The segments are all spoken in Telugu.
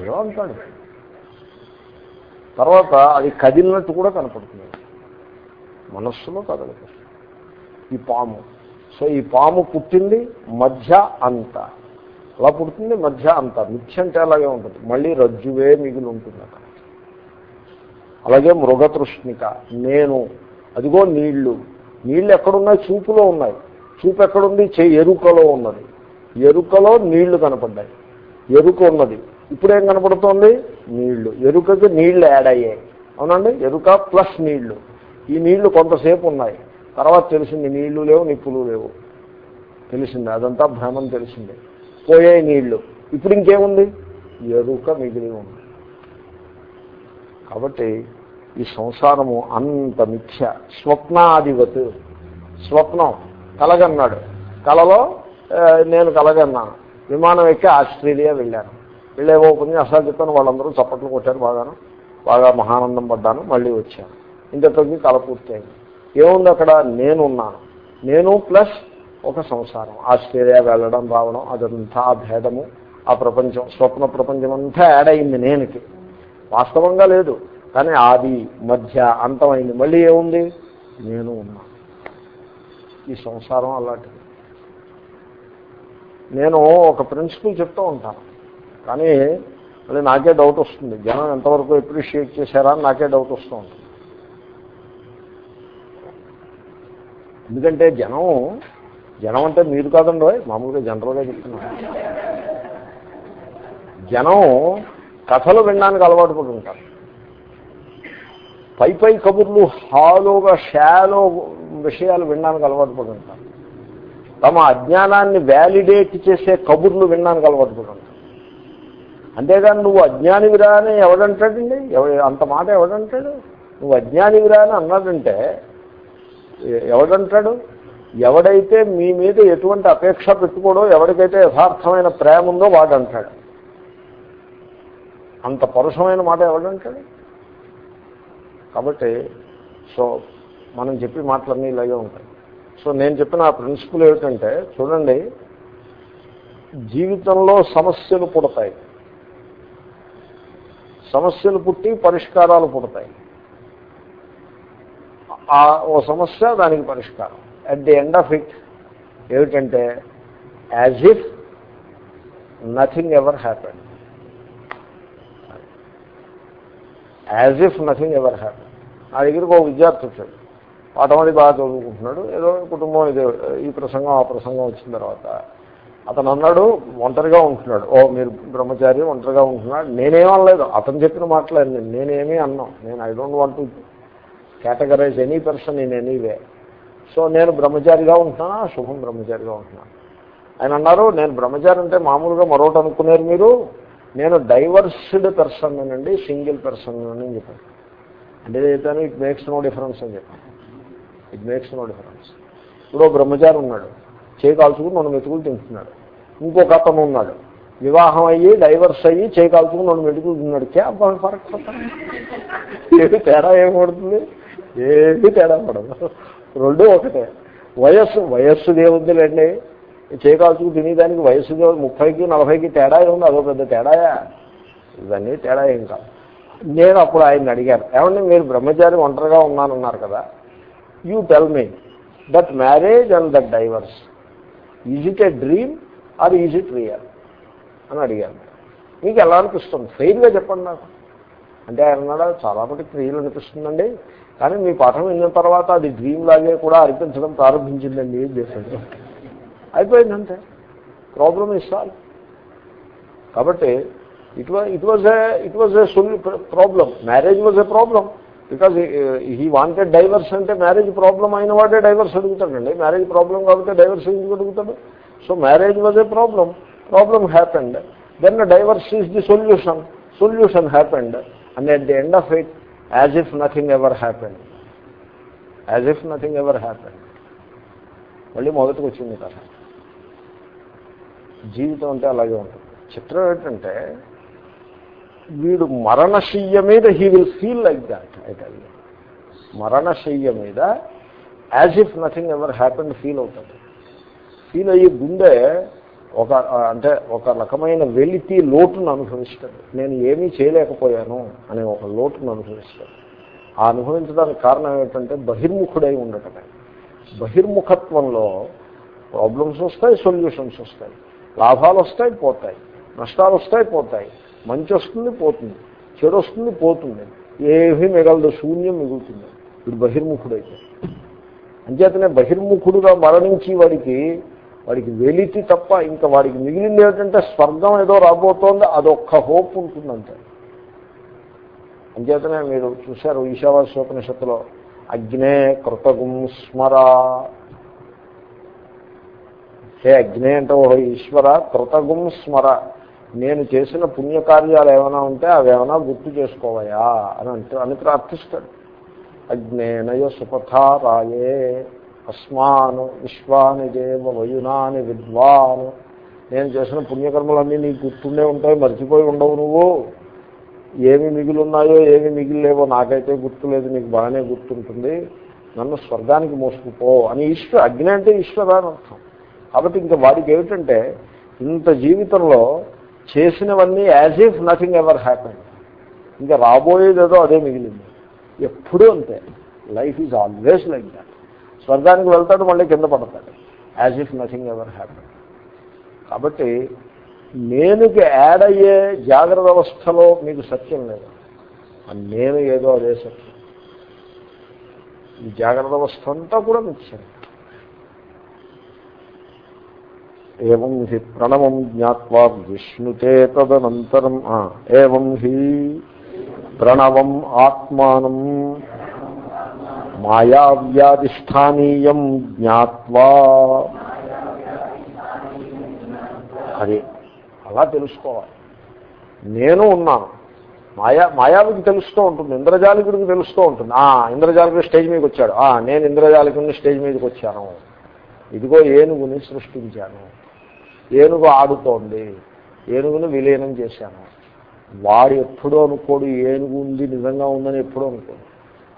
ఏదో అంటాడు. తర్వాత అది కదిలినట్టు కూడా కనపడుతుంది. మనస్సులో కదలదు. ఈ పాము. సో ఈ పాము పుట్టింది మధ్య అంత. అలా పుడుతుంది మధ్య అంత. మిథ్య అంటే అలాగే ఉంటుంది. మళ్ళీ రజ్జువే మిగిలి ఉంటుంది అక్కడ. అలాగే మృగతృష్ణిక. నేను. అదిగో నీళ్ళు. నీళ్ళు ఎక్కడున్నాయి? చూపులో ఉన్నాయి. చూపు ఎక్కడుంది? చే ఎరుకలో ఉన్నది. ఎరుకలో నీళ్ళు కనపడ్డాయి. ఎరుక ఉన్నది. ఇప్పుడేం కనపడుతోంది? నీళ్ళు. ఎరుకకి నీళ్ళు యాడ్ అయ్యాయి. అవునండి? ఎరుక ప్లస్ నీళ్ళు. ఈ నీళ్ళు కొంతసేపు ఉన్నాయి. తర్వాత తెలిసింది నీళ్ళు లేవు నిప్పులు లేవు. తెలిసింది. అదంతా భ్రమం తెలిసింది. పోయాయి నీళ్ళు. ఇప్పుడు ఇంకేముంది? ఎరుక మిగిలి ఉంది. కాబట్టి ఈ సంసారము అంత మిథ్య. స్వప్నాధివత్ స్వప్నం. కలగన్నాడు. కలలో నేను కలగన్నాను. విమానం ఎక్కి ఆస్ట్రేలియా వెళ్ళాను. వెళ్ళేవో ఉపన్యాసాలు చెప్పాను వాళ్ళందరూ చప్పట్లు కొట్టారు బాగాను. బాగా మహానందం పడ్డాను మళ్ళీ వచ్చాను. ఇంతటికి కల పూర్తయింది. ఏముంది అక్కడ? నేనున్నాను. నేను ప్లస్ ఒక సంసారం. ఆస్ట్రేలియా వెళ్ళడం రావడం అదంతా ఆ భేదము ఆ ప్రపంచం స్వప్న ప్రపంచం అంతా యాడ్ అయింది నేనుకి. వాస్తవంగా లేదు కానీ ఆది మధ్య అంతమైంది. మళ్ళీ ఏముంది? నేను ఉన్నాను ఈ సంసారం అలాంటిది. నేను ఒక ప్రిన్సిపల్ చెప్తూ ఉంటాను. కానీ మళ్ళీ నాకే డౌట్ వస్తుంది. జనం ఎంతవరకు ఎప్రిషియేట్ చేశారా అని నాకే డౌట్ వస్తూ ఉంటుంది. ఎందుకంటే జనం జనం అంటే మీరు కాదండి మామూలుగా జనరల్గా చెప్తున్నాను. జనం కథలు వినడానికి అలవాటు పడుతుంటారు పై పై కబుర్లు హాలోగా షాలో విషయాలు వినడానికి అలవాటు పడుతుంటారు తమ అజ్ఞానాన్ని వ్యాలిడేట్ చేసే కబుర్లు వినడానికి అలవాటు పడుతుంటారు అంతేగాని నువ్వు అజ్ఞానివిరా అని ఎవడంటాడండి? అంత మాట ఎవడంటాడు? నువ్వు అజ్ఞానివిరా అని అన్నాడంటే ఎవడంటాడు? ఎవడైతే మీ మీద ఎటువంటి అపేక్ష పెట్టుకోడో ఎవరికైతే యథార్థమైన ప్రేమ ఉందో వాడు అంటాడు అంత పరుషమైన మాట ఎవడంటాడు? కాబట్టి సో మనం చెప్పి మాటలన్నీ ఇలాగే ఉంటాయి. సో నేను చెప్పిన ఆ ప్రిన్సిపల్ ఏమిటంటే చూడండి జీవితంలో సమస్యలు పుడతాయి. సమస్యలు పుట్టి పరిష్కారాలు పుడతాయి. ఆ ఓ సమస్య దానికి పరిష్కారం. At the end of it ఏమిటంటే as if nothing ever happen as if nothing ever happen నా దగ్గరికి ఒక విద్యార్థి వచ్చాడు. పాఠం బాగా చదువుకుంటున్నాడు. ఏదో కుటుంబం ఇది ఈ ప్రసంగం ఆ ప్రసంగం వచ్చిన తర్వాత అతను అన్నాడు ఒంటరిగా ఉంటున్నాడు. ఓ మీరు బ్రహ్మచారి ఒంటరిగా ఉంటున్నాడు. నేనేమనలేదు. అతను చెప్పిన మాట్లాడి నేనేమీ అన్నాం. నేను I don't want to categorize any person in anyway so నేను బ్రహ్మచారిగా ఉంటున్నానా? శుభం బ్రహ్మచారిగా ఉంటున్నాను. ఆయన అన్నారు నేను బ్రహ్మచారి అంటే మామూలుగా మరొకటి అనుకున్నారు మీరు. నేను డైవర్స్డ్ పర్సన్ అండి సింగిల్ పర్సన్ అని చెప్పాను. అంటే చెప్పాను ఇట్ మేక్స్ నో డిఫరెన్స్ అని చెప్పాను. ఇట్ మేక్స్ నో డిఫరెన్స్ ఇప్పుడు బ్రహ్మచారి ఉన్నాడు. చేయి కాల్చుకుని రెండు మెతుకులు తింటున్నాడు. ఇంకొక అతను ఉన్నాడు. వివాహం అయ్యి డైవర్స్ అయ్యి చేయి కాల్చుకుని రెండు మెతుకులు తిన్నాడు. క్యా ఫరక్ ఏది తేడా ఏం పడుతుంది? ఏది తేడా పడదు. రెండు ఒకటే. వయస్సు వయస్సు దేవుద్దులండి చేకాల్చుకు తినేదానికి వయస్సు దేవు ముప్పైకి నలభైకి తేడా ఏముంది? అదో పెద్ద తేడాయా? ఇవన్నీ తేడా ఏం కాదు. నేను అప్పుడు ఆయన అడిగాను. ఏమంటే మీరు బ్రహ్మచారి ఒంటరిగా ఉన్నానన్నారు కదా. You tell me that marriage and that divorce. Is it a dream or is it real అని అడిగాను. మీకు ఎలా అనిపిస్తుంది? ఫెయిల్గా చెప్పండి నాకు. అంటే ఆయన అన్నాడు చాలా మటుకు క్రియలు అనిపిస్తుందండి. కానీ మీ పాఠం విన్న తర్వాత అది డ్రీమ్ లాగే కూడా అనిపించడం ప్రారంభించిందండి ఏం చేశాడు అయిపోయిందంటే ప్రాబ్లమ్ ఇస్ సాల్వ్ కాబట్టి it was it was it was a solution problem marriage was a problem because he wanted divorce అంటే మ్యారేజ్ ప్రాబ్లం అయిన వాడే డైవర్స్ అడుగుతాడండి. మ్యారేజ్ ప్రాబ్లం కాబట్టి డైవర్స్ ఎందుకు అడుగుతాడు? So marriage was a problem problem happened then divorce is the solution solution happened and at the end of it as if nothing ever happened as if nothing ever happened మళ్ళీ మొదటికి వచ్చింది కథ. జీవితం అంటే అలాగే ఉంటుంది. చిత్రం ఏంటంటే వీడు మరణశయ్య మీద he will feel like that అయితే మరణశయ్య మీద as if nothing ever happen feel అవుతుంది. ఫీల్ అయ్యి గుండె ఒక అంటే ఒక రకమైన వెలితి లోటును అనుభవిస్తాడు నేను ఏమీ చేయలేకపోయాను అనే ఒక లోటును అనుభవిస్తాడు ఆ అనుభవించడానికి కారణం ఏమిటంటే బహిర్ముఖుడై ఉండటమే. బహిర్ముఖత్వంలో ప్రాబ్లమ్స్ వస్తాయి సొల్యూషన్స్ వస్తాయి. లాభాలు వస్తాయి పోతాయి. నష్టాలు వస్తాయి పోతాయి. మంచి వస్తుంది పోతుంది. చెడు వస్తుంది పోతుంది. ఏమీ మిగలదు శూన్యం మిగులుతుంది. వీడు బహిర్ముఖుడైతే. అంచేతనే బహిర్ముఖుడుగా మరణించి వాడికి వాడికి వెలితి తప్ప ఇంకా వాడికి మిగిలింది ఏమిటంటే స్వర్గం ఏదో రాబోతోంది అదొక్క హోప్ ఉంటుందంటే అంచేతనే మీరు చూశారు ఈశావాస్యోపనిషత్తులో అగ్నే కృతగుం స్మర. హే అగ్నే అంటే ఓహో ఈశ్వర కృతగుం స్మర. నేను చేసిన పుణ్యకార్యాలు ఏమైనా ఉంటే అవి గుర్తు చేసుకోవయా అని అంత అని ప్రార్థిస్తాడు. అజ్ఞేనయ సుపథారాయే అస్మాను విశ్వాని దేవ వయునాని విద్వాను. నేను చేసిన పుణ్యకర్మలన్నీ నీకు గుర్తుండే ఉంటాయి మర్చిపోయి ఉండవు నువ్వు. ఏమి మిగిలిన్నాయో ఏమి మిగిలిలేవో నాకైతే గుర్తులేదు నీకు బాగానే గుర్తుంటుంది. నన్ను స్వర్గానికి మోసుకుపో అని ఈశ్వర అగ్ని అంటే ఈశ్వర అని అర్థం కాబట్టి ఇంకా వాడికి ఏమిటంటే ఇంత జీవితంలో చేసినవన్నీ as if nothing ever happen ఇంకా రాబోయేదేదో అదే మిగిలింది. ఎప్పుడూ అంతే. Life is always like that స్వర్గానికి వెళ్తాడు మళ్ళీ కింద పడతాడు. As if nothing ever happen కాబట్టి నేనుకి యాడ్ అయ్యే జాగ్రత్త అవస్థలో మీకు సత్యం లేదు. నేను ఏదో అదే సత్యం. ఈ జాగ్రత్త అవస్థ అంతా కూడా మిథ్యం ఏం హి ప్రణవం జ్ఞావా విష్ణుతే తదనంతరం ఏం హి ప్రణవం ఆత్మానం మాయావ్యాధిష్టానీయం జ్ఞావా అది అలా తెలుసుకోవాలి. నేను ఉన్నాను. మాయా మాయావికి తెలుస్తూ ఉంటుంది ఇంద్రజాలికుడికి తెలుస్తూ ఉంటుంది. ఆ ఇంద్రజాలికుడు స్టేజ్ మీదకి వచ్చాడు. ఆ నేను ఇంద్రజాలికుడిని స్టేజ్ మీదకి వచ్చాను. ఇదిగో ఏనుగుని సృష్టించాను. ఏనుగు ఆడుతోంది. ఏనుగును విలీనం చేశాను. వాడు ఎప్పుడూ అనుకోడు ఏనుగు ఉంది నిజంగా ఉందని ఎప్పుడూ అనుకోడు.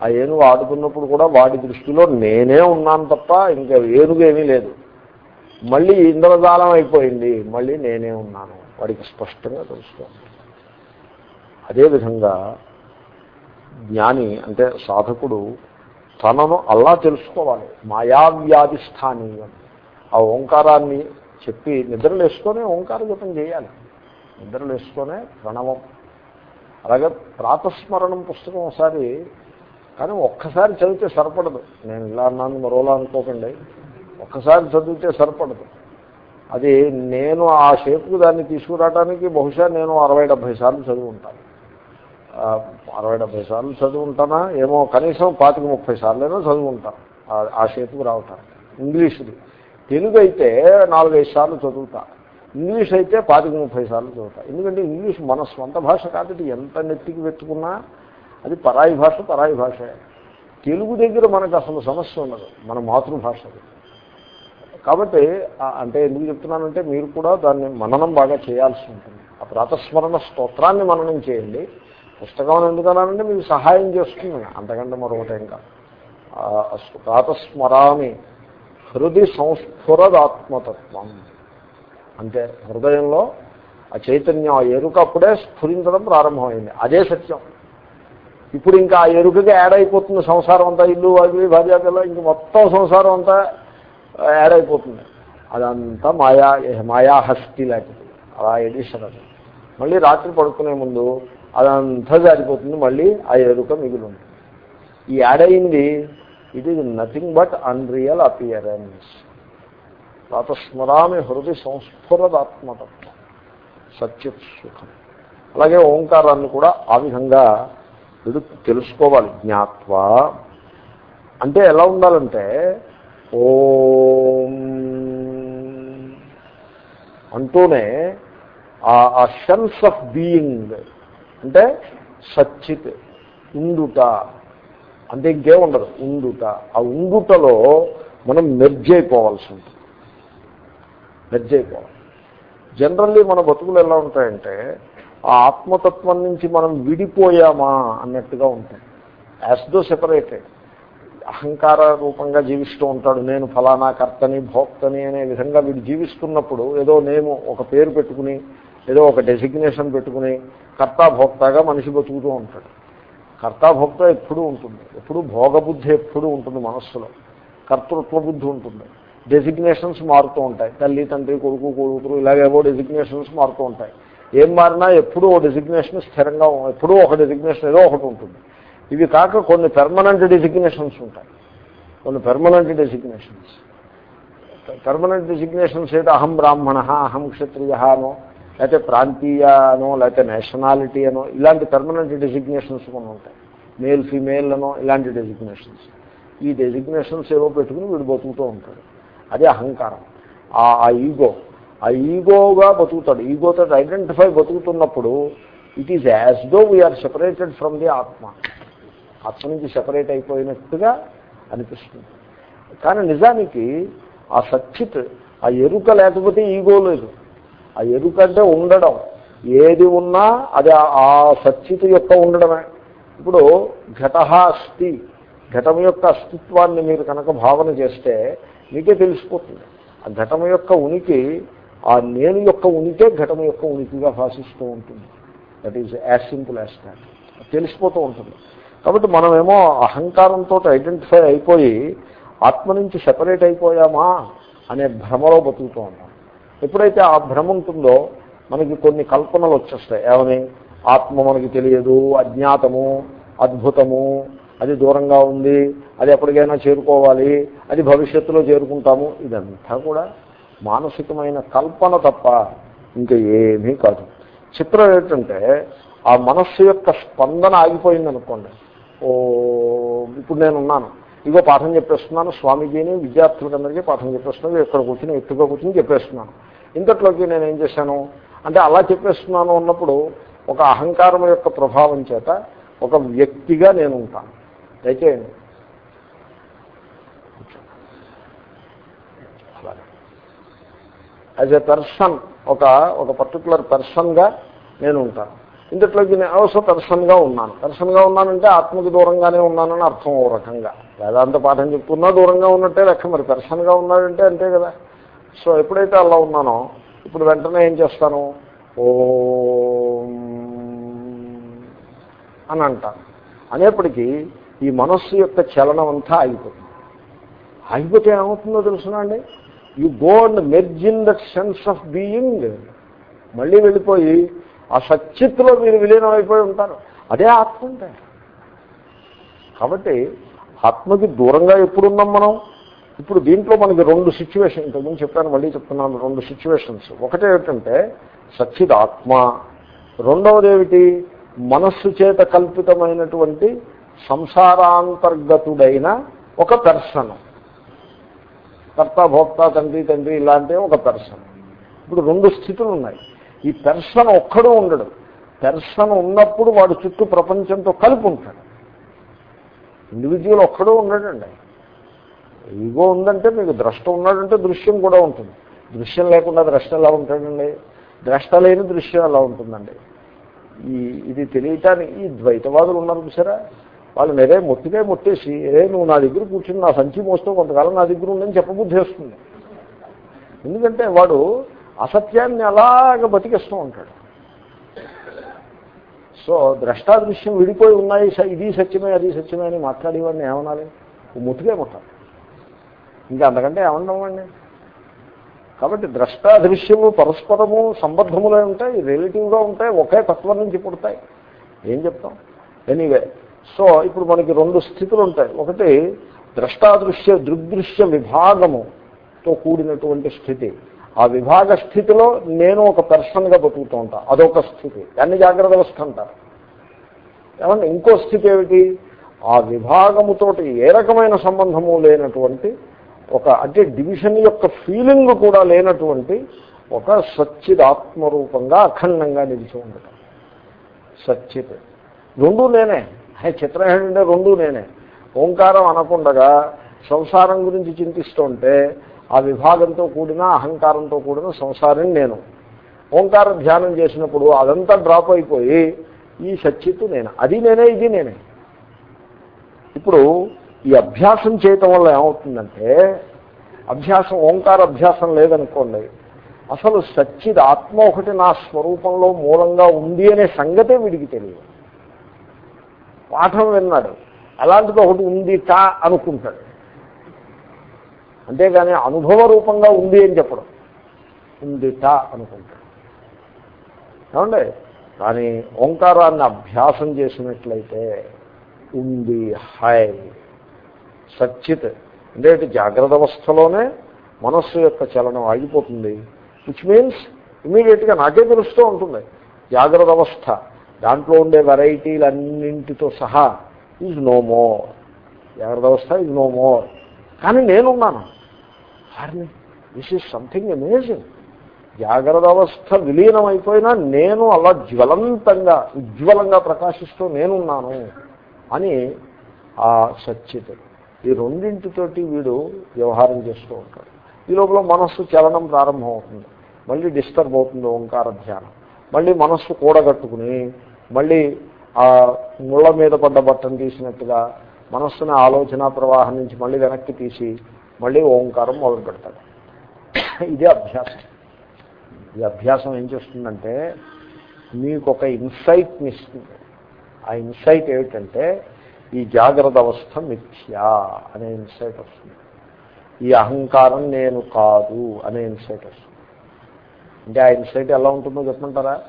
ఆ ఏనుగు ఆడుతున్నప్పుడు కూడా వాడి దృష్టిలో నేనే ఉన్నాను తప్ప ఇంకా ఏనుగు ఏమీ లేదు. మళ్ళీ ఇంద్రజాలం అయిపోయింది. మళ్ళీ నేనే ఉన్నాను. వాడికి స్పష్టంగా తెలుస్తోంది. అదేవిధంగా జ్ఞాని అంటే సాధకుడు తనను అలా తెలుసుకోవాలి. మాయావ్యాధి స్థానీయం ఆ ఓంకారాన్ని చెప్పి నిద్రలేసుకొనే ఓంకార జపం చేయాలి. నిద్రలేసుకొనే ప్రణవం. అలాగే ప్రాతస్మరణం పుస్తకం ఒకసారి కానీ ఒక్కసారి చదివితే సరిపడదు. నేను ఇలా అన్నాను మరోలా అనుకోకండి. ఒక్కసారి చదివితే సరిపడదు. అది నేను ఆ షేప్కు దాన్ని తీసుకురావడానికి బహుశా నేను అరవై డెబ్భై సార్లు చదివి ఉంటాను. అరవై డెబ్భై సార్లు చదివి ఉంటానా? ఏమో కనీసం పాతిక ముప్పై సార్లైనా చదివి ఉంటాను. ఆ షేప్కు రావటానికి. ఇంగ్లీషుది. తెలుగు అయితే నాలుగైదు సార్లు చదువుతా. ఇంగ్లీష్ అయితే పాతిక ముప్పై సార్లు చదువుతా. ఎందుకంటే ఇంగ్లీష్ మన స్వంత భాష కాబట్టి ఎంత నెత్తికి పెట్టుకున్నా అది పరాయి భాష పరాయి భాషే. తెలుగు దగ్గర మనకు అసలు సమస్య ఉండదు మన మాతృభాష కాబట్టి అంటే ఎందుకు చెప్తున్నానంటే మీరు కూడా దాన్ని మననం బాగా చేయాల్సి ఉంటుంది. ఆ ప్రాతస్మరణ స్తోత్రాన్ని మననం చేయండి. పుస్తకం ఎందుకన్నానంటే మీకు సహాయం చేస్తుంది అంతకంటే మరొకటేం కాదు. ప్రాతస్మరామి హృది సంస్ఫురదాత్మతత్వం. అంటే హృదయంలో ఆ చైతన్యం ఆ ఎరుక అప్పుడే స్ఫురించడం ప్రారంభమైంది. అదే సత్యం. ఇప్పుడు ఇంకా ఆ ఎరుకగా యాడ్ అయిపోతుంది సంసారం అంతా ఇల్లు అవి భార్యాపిల్ల ఇంక మొత్తం సంసారం అంతా యాడ్ అయిపోతుంది. అదంతా మాయా మాయాహస్తి లాంటిది అలా ఎడిషన్ అది మళ్ళీ రాత్రి పడుకునే ముందు అదంతా జారిపోతుంది మళ్ళీ ఆ ఎరుక మిగిలి ఉంటుంది. ఈ యాడ్ అయింది it is nothing but unreal appearance స్మరామి హృదయ సంస్ఫురదాత్మతత్వం సత్యత్ సుఖం అలాగే ఓంకారాన్ని కూడా ఆ విధంగా వీడు తెలుసుకోవాలి జ్ఞాత్వ అంటే ఎలా ఉండాలంటే ఓం అంటూనే ఆ సెన్స్ ఆఫ్ బీయింగ్ అంటే సచ్చిత్ ఇందుట అంటే ఇంకేం ఉండదు. ఉండుట. ఆ ఉండుటలో మనం మెర్జ్ అయిపోవాల్సి ఉంటుంది. మెర్జ్ అయిపోవాలి. జనరల్లీ మన బతుకులు ఎలా ఉంటాయంటే ఆ ఆత్మతత్వం నుంచి మనం విడిపోయామా అన్నట్టుగా ఉంటుంది యాస్దో సెపరేటెడ్ అహంకార రూపంగా జీవిస్తూ ఉంటాడు. నేను ఫలానా కర్తని భోక్తని అనే విధంగా వీడు జీవిస్తున్నప్పుడు ఏదో నేను ఒక పేరు పెట్టుకుని ఏదో ఒక డెసిగ్నేషన్ పెట్టుకుని కర్త భోక్తగా మనిషి బతుకుతూ ఉంటాడు. కర్తాభోక్త ఎప్పుడూ ఉంటుంది. ఎప్పుడు భోగబుద్ధి ఎప్పుడూ ఉంటుంది మనస్సులో. కర్తృత్వ బుద్ధి ఉంటుంది. డెసిగ్నేషన్స్ మారుతూ ఉంటాయి. తల్లి తండ్రి కొడుకు కొడుకులు ఇలాగేవో డెసిగ్నేషన్స్ మారుతూ ఉంటాయి. ఏం మారినా ఎప్పుడూ ఒక డెసిగ్నేషన్ స్థిరంగా ఎప్పుడూ ఒక డెసిగ్నేషన్ ఏదో ఒకటి ఉంటుంది. ఇవి కాక కొన్ని పెర్మనెంట్ డెసిగ్నేషన్స్ ఉంటాయి. కొన్ని పెర్మనెంట్ డెసిగ్నేషన్స్ పెర్మనెంట్ డెసిగ్నేషన్స్ అయితే అహం బ్రాహ్మణ అహం క్షత్రియ అనో లేకపోతే ప్రాంతీయ అనో లేకపోతే నేషనాలిటీ అనో ఇలాంటి పెర్మనెంట్ డెసిగ్నేషన్స్ కొన్ని ఉంటాయి. మేల్ ఫీమేల్ అనో ఇలాంటి డెసిగ్నేషన్స్ ఈ డెసిగ్నేషన్స్ ఏవో పెట్టుకుని వీడు బతుకుతూ ఉంటాడు. అదే అహంకారం. ఆ ఈగో ఆ ఈగోగా బతుకుతాడు. ఈగోతో identify బతుకుతున్నప్పుడు it is as though we are separated from the atma ఆత్మ నుంచి సెపరేట్ అయిపోయినట్టుగా అనిపిస్తుంది. కానీ నిజానికి ఆ సచ్చిత్ ఆ ఎరుక లేకపోతే ఈగో లేదు. ఆ ఎరుక అంటే ఉండడం. ఏది ఉన్నా అది ఆ సచ్చిత్ యొక్క ఉండడమే. ఇప్పుడు ఘట అస్థి ఘటం యొక్క అస్తిత్వాన్ని మీరు కనుక భావన చేస్తే మీకే తెలిసిపోతుంది. ఆ ఘటం యొక్క ఉనికి ఆ నేను యొక్క ఉనికే ఘటం యొక్క ఉనికిగా భాషిస్తూ ఉంటుంది. That is as simple as that తెలిసిపోతూ ఉంటుంది. కాబట్టి మనమేమో అహంకారంతో ఐడెంటిఫై అయిపోయి ఆత్మ నుంచి సెపరేట్ అయిపోయామా అనే భ్రమలో బతుకుతూ ఉంటాం ఎప్పుడైతే ఆ భ్రమ ఉంటుందో మనకి కొన్ని కల్పనలు వచ్చేస్తాయి. ఏమని? ఆత్మ మనకి తెలియదు అజ్ఞాతము అద్భుతము అది దూరంగా ఉంది అది ఎప్పటికైనా చేరుకోవాలి అది భవిష్యత్తులో చేరుకుంటాము. ఇదంతా కూడా మానసికమైన కల్పన తప్ప ఇంకా ఏమీ కాదు. చిత్రం ఏంటంటే ఆ మనస్సు యొక్క స్పందన ఆగిపోయింది అనుకోండి. ఓ ఇప్పుడు నేను ఉన్నాను ఇగో పాఠం చెప్పేస్తున్నాను స్వామీజీని విద్యార్థులందరికీ పాఠం చెప్పేస్తున్నాను ఎక్కడ కూర్చుని ఎత్తుగా కూర్చుని చెప్పేస్తున్నాను. ఇంతట్లోకి నేను ఏం చేశాను? అంటే అలా చెప్పేస్తున్నాను అన్నప్పుడు ఒక అహంకారం యొక్క ప్రభావం చేత ఒక వ్యక్తిగా నేను ఉంటాను. దయచేయండి యాజ్ ఎ పర్సన్ ఒక ఒక పర్టికులర్ పర్సన్గా నేను ఉంటాను. ఇంతట్లోకి నేను అవసర పర్సన్గా ఉన్నాను. పర్సన్గా ఉన్నానంటే ఆత్మకి దూరంగానే ఉన్నానని అర్థం ఓ రకంగా. వేదాంత పాఠం చెప్తున్నా దూరంగా ఉన్నట్టే లెక్క మరి పర్సన్గా ఉన్నాడంటే అంతే కదా. సో ఎప్పుడైతే అలా ఉన్నానో ఇప్పుడు వెంటనే ఏం చేస్తాను? ఓ అని అంటాను. అనేప్పటికీ ఈ మనస్సు యొక్క చలనం అంతా ఆగిపోతుంది. ఆగిపోతే ఏమవుతుందో తెలుసునండి you go and merge in that sense of being. మళ్ళీ వెళ్ళిపోయి ఆ సచ్చిత్తులో మీరు విలీనం అయిపోయి ఉంటారు. అదే ఆత్మ అంటే. కాబట్టి ఆత్మకి దూరంగా ఎప్పుడున్నాం మనం? ఇప్పుడు దీంట్లో మనకి రెండు సిచ్యువేషన్ ఇంతకుముందు చెప్పాను మళ్ళీ చెప్తున్నాను రెండు సిచ్యువేషన్స్ ఒకటి ఏమిటంటే సచ్చిద్ ఆత్మ రెండవది ఏమిటి మనస్సు చేత కల్పితమైనటువంటి సంసారాంతర్గతుడైన ఒక పెర్సన్ కర్త భోక్త తండ్రి తండ్రి ఇలాంటి ఒక పెర్సన్ ఇప్పుడు రెండు స్థితులు ఉన్నాయి ఈ పెర్సన్ ఒక్కడూ ఉండడు. పెర్సన్ ఉన్నప్పుడు వాడు చుట్టూ ప్రపంచంతో కలిపి ఉంటాడు. ఇండివిజువల్ ఒక్కడూ ఉండడండి. ఈగో ఉందంటే మీకు ద్రష్ట ఉన్నాడంటే దృశ్యం కూడా ఉంటుంది. దృశ్యం లేకుండా ద్రష్ట ఎలా ఉంటాడండి? ద్రష్ట లేని దృశ్యం ఎలా ఉంటుందండి? ఈ ఇది తెలియటానికి ఈ ద్వైతవాదులు ఉన్నారు చూసారా? వాళ్ళు నేరే మొట్టిదే మొట్టేసి ఏ నువ్వు నా దగ్గర కూర్చుని నా సంచి మోస్తూ కొంతకాలం నా దగ్గర ఉందని చెప్పబుద్ధి వస్తుంది. ఎందుకంటే వాడు అసత్యాన్ని అలాగ బతికిస్తూ ఉంటాడు. సో ద్రష్టాదృశ్యం విడిపోయి ఉన్నాయి ఇది సత్యమే అది సత్యమే అని మాట్లాడేవాడిని ఏమనాలి? ముట్టుకే ముట్టాలి ఇంకా అంతకంటే ఏమన్నామండి కాబట్టి ద్రష్టాదృశ్యము పరస్పరము సంబద్ధములే ఉంటాయి రిలేటివ్గా ఉంటాయి ఒకే తత్వం నుంచి పుడతాయి. ఏం చెప్తాం? ఎనీవే సో ఇప్పుడు మనకి రెండు స్థితులు ఉంటాయి. ఒకటి ద్రష్టాదృశ్య దృగ్దృశ్య విభాగముతో కూడినటువంటి స్థితి. ఆ విభాగ స్థితిలో నేను ఒక పర్సన్గా బతుకుతూ ఉంటాను అదొక స్థితి. దాన్ని జాగ్రత్త అవస్థ అంటారు. ఏమంటే ఇంకో స్థితి ఏమిటి? ఆ విభాగముతోటి ఏ రకమైన సంబంధము లేనటువంటి ఒక అంటే డివిజన్ యొక్క ఫీలింగ్ కూడా లేనటువంటి ఒక సచ్చిద్ ఆత్మరూపంగా అఖండంగా నిలిచి ఉండటం. సచ్చిత్. రెండు నేనే. చిత్రం అంటే రెండూ నేనే. ఓంకారం అనకుండగా సంసారం గురించి చింతిస్తుంటే ఆ విభాగంతో కూడిన అహంకారంతో కూడిన సంసారం నేను. ఓంకార ధ్యానం చేసినప్పుడు అదంతా డ్రాప్ అయిపోయి ఈ సచ్చిత్తు నేను. అది నేనే ఇది నేనే. ఇప్పుడు ఈ అభ్యాసం చేయటం వల్ల ఏమవుతుందంటే అభ్యాసం ఓంకార అభ్యాసం లేదనుకోండి అసలు సచ్చిద్ ఆత్మ ఒకటి నా స్వరూపంలో మూలంగా ఉంది అనే సంగతే వీడికి తెలియదు. పాఠం విన్నాడు అలాంటిది ఒకటి ఉంది తా అనుకుంటాడు. అంతేగాని అనుభవ రూపంగా ఉంది అని చెప్పడం ఉంది టా అనుకుంటాడు. ఏమండి? కానీ ఓంకారాన్ని అభ్యాసం చేసినట్లయితే ఉంది హై. సచ్చిత్. అంటే జాగ్రత్త అవస్థలోనే మనస్సు యొక్క చలనం ఆగిపోతుంది. విచ్ మీన్స్ ఇమీడియట్గా నాకే తెలుస్తూ ఉంటుంది. జాగ్రత్త అవస్థ. దాంట్లో ఉండే వెరైటీలన్నింటితో సహా ఈజ్ నో మోర్ జాగ్రత్త అవస్థ ఈజ్ నో మోర్ కానీ నేనున్నాను. హార్ని దిస్ ఈజ్ సంథింగ్ అమేజింగ్ జాగ్రత్త అవస్థ విలీనం నేను అలా జ్వలంతంగా ఉజ్వలంగా ప్రకాశిస్తూ నేనున్నాను అని ఆ సచ్చిత్ ఈ రెండింటితోటి వీడు వ్యవహారం చేస్తూ ఉంటాడు. ఈ లోపల మనస్సు చలనం ప్రారంభం అవుతుంది. మళ్ళీ డిస్టర్బ్ అవుతుంది ఓంకార ధ్యానం. మళ్ళీ మనస్సు కూడగట్టుకుని మళ్ళీ ఆ ముళ్ళ మీద పడ్డ బట్టను తీసినట్టుగా మనస్సుని ఆలోచన ప్రవాహం నుంచి మళ్ళీ వెనక్కి తీసి మళ్ళీ ఓంకారం మొదలు పెడతాడు. ఇదే అభ్యాసం. ఈ అభ్యాసం ఏం చేస్తుందంటే మీకు ఒక ఇన్సైట్ని ఇస్తుంది. ఆ ఇన్సైట్ ఏమిటంటే ఈ జాగ్రత్త అవస్థ మిథ్యా అనే ఇన్సైట్ వస్తుంది. ఈ అహంకారం నేను కాదు అనే ఇన్సైట్ వస్తుంది. అంటే ఆ ఇన్సైట్ ఎలా ఉంటుందో చెప్పమంటారా?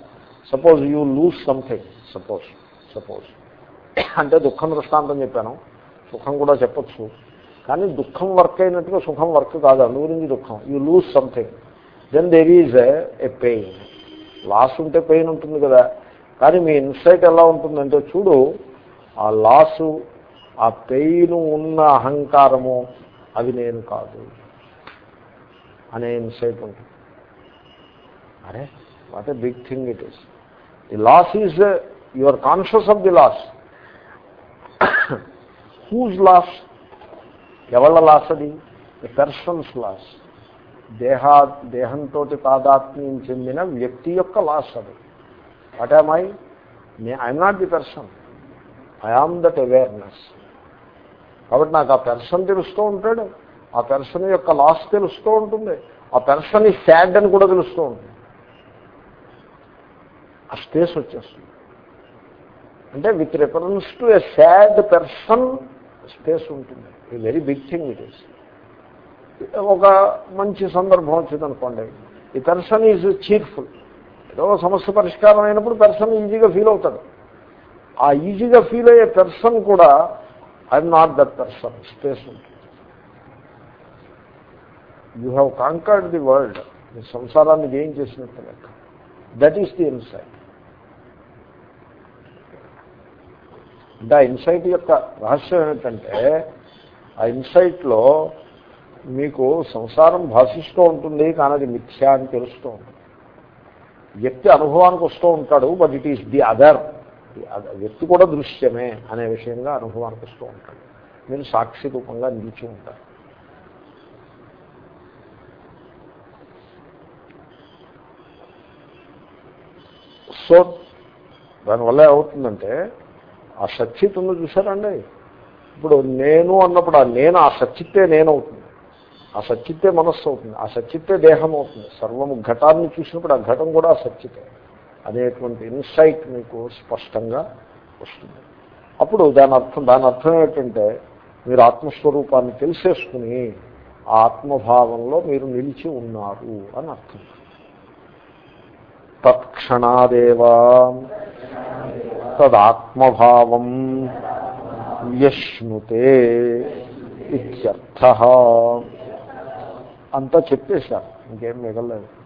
Suppose you lose something suppose suppose. అంటే దుఃఖం దృష్టాంతం చెప్పాను సుఖం కూడా చెప్పచ్చు. కానీ దుఃఖం వర్క్ అయినట్టుగా సుఖం వర్క్ కాదు అందుగురించి దుఃఖం. You lose something. Then there is a pain. Loss ఉంటే పెయిన్ ఉంటుంది కదా. కానీ మీ ఇన్సైట్ ఎలా ఉంటుందంటే చూడు ఆ లాసు ఆ పెయిన్ ఉన్న అహంకారము అవి నేను కాదు అనే ఇన్సైట్ ఉంటుంది. అరే what a big thing it is the loss is your conscious of the loss whose loss ఎవళ్ళ loss అది? ది పర్సన్స్ లాస్ దేహా దేహంతో తాదాత్మ్యం చెందిన వ్యక్తి యొక్క లాస్ అది. What I I'm not the person I am that awareness కాబట్టి నాకు ఆ పెర్సన్ తెలుస్తూ ఉంటాడు. ఆ పెర్సన్ యొక్క లాస్ తెలుస్తూ ఉంటుంది. ఆ పెర్సన్ ఈ శాడ్ అని కూడా తెలుస్తూ ఉంటుంది. ఆ స్పేస్ వచ్చేస్తుంది. అంటే with reference to a sad person space ఉంటుంది. ఈ very big thing it is ఒక మంచి సందర్భం వచ్చింది అనుకోండి ఈ పెర్సన్ ఈజ్ చీర్ఫుల్ ఏదో సమస్య పరిష్కారం అయినప్పుడు పెర్సన్ ఈజీగా ఫీల్ అవుతాడు. ఆ ఈజీగా ఫీల్ అయ్యే పెర్సన్ కూడా I'm not that person space ఉంటుంది you have conquered the world మీ సంసారాన్ని ఏం చేసినట్టు లెక్క. దట్ ఈస్ ది ఇన్సైట్ అంటే ఆ ఇన్సైట్ యొక్క రహస్యం ఏమిటంటే ఆ ఇన్సైట్లో మీకు సంసారం భాషిస్తూ ఉంటుంది కానీ అది మిథ్యా అని తెలుస్తూ ఉంటుంది. వ్యక్తి అనుభవానికి వస్తూ ఉంటాడు but it is the other వ్యక్తి కూడా దృశ్యమే అనే విషయంగా అనుభవానికి వస్తూ ఉంటాడు మీరు సాక్షి రూపంగా నిలిచి ఉంటారు. సో దానివల్ల ఏమవుతుందంటే ఆ సచ్చిత్ ఉంది చూసారండి ఇప్పుడు నేను అన్నప్పుడు ఆ నేను ఆ సచ్చిత్తే నేనవుతుంది. ఆ సచ్చిత్తే మనస్సు అవుతుంది. ఆ సచ్చిత్తే దేహం అవుతుంది. సర్వము ఘటాన్ని చూసినప్పుడు ఆ ఘటం కూడా ఆ సచ్చితే అనేటువంటి ఇన్సైట్ మీకు స్పష్టంగా వస్తుంది. అప్పుడు దాని అర్థం దాని అర్థం ఏంటంటే మీరు ఆత్మస్వరూపాన్ని తెలిసేసుకుని ఆత్మభావంలో మీరు నిలిచి ఉన్నారు అని అర్థం. తత్క్షణాదేవా తదాత్మభావం వ్యశ్నుతే ఇత్యర్థ. అంతా చెప్పేశారు ఇంకేం మిగలేదు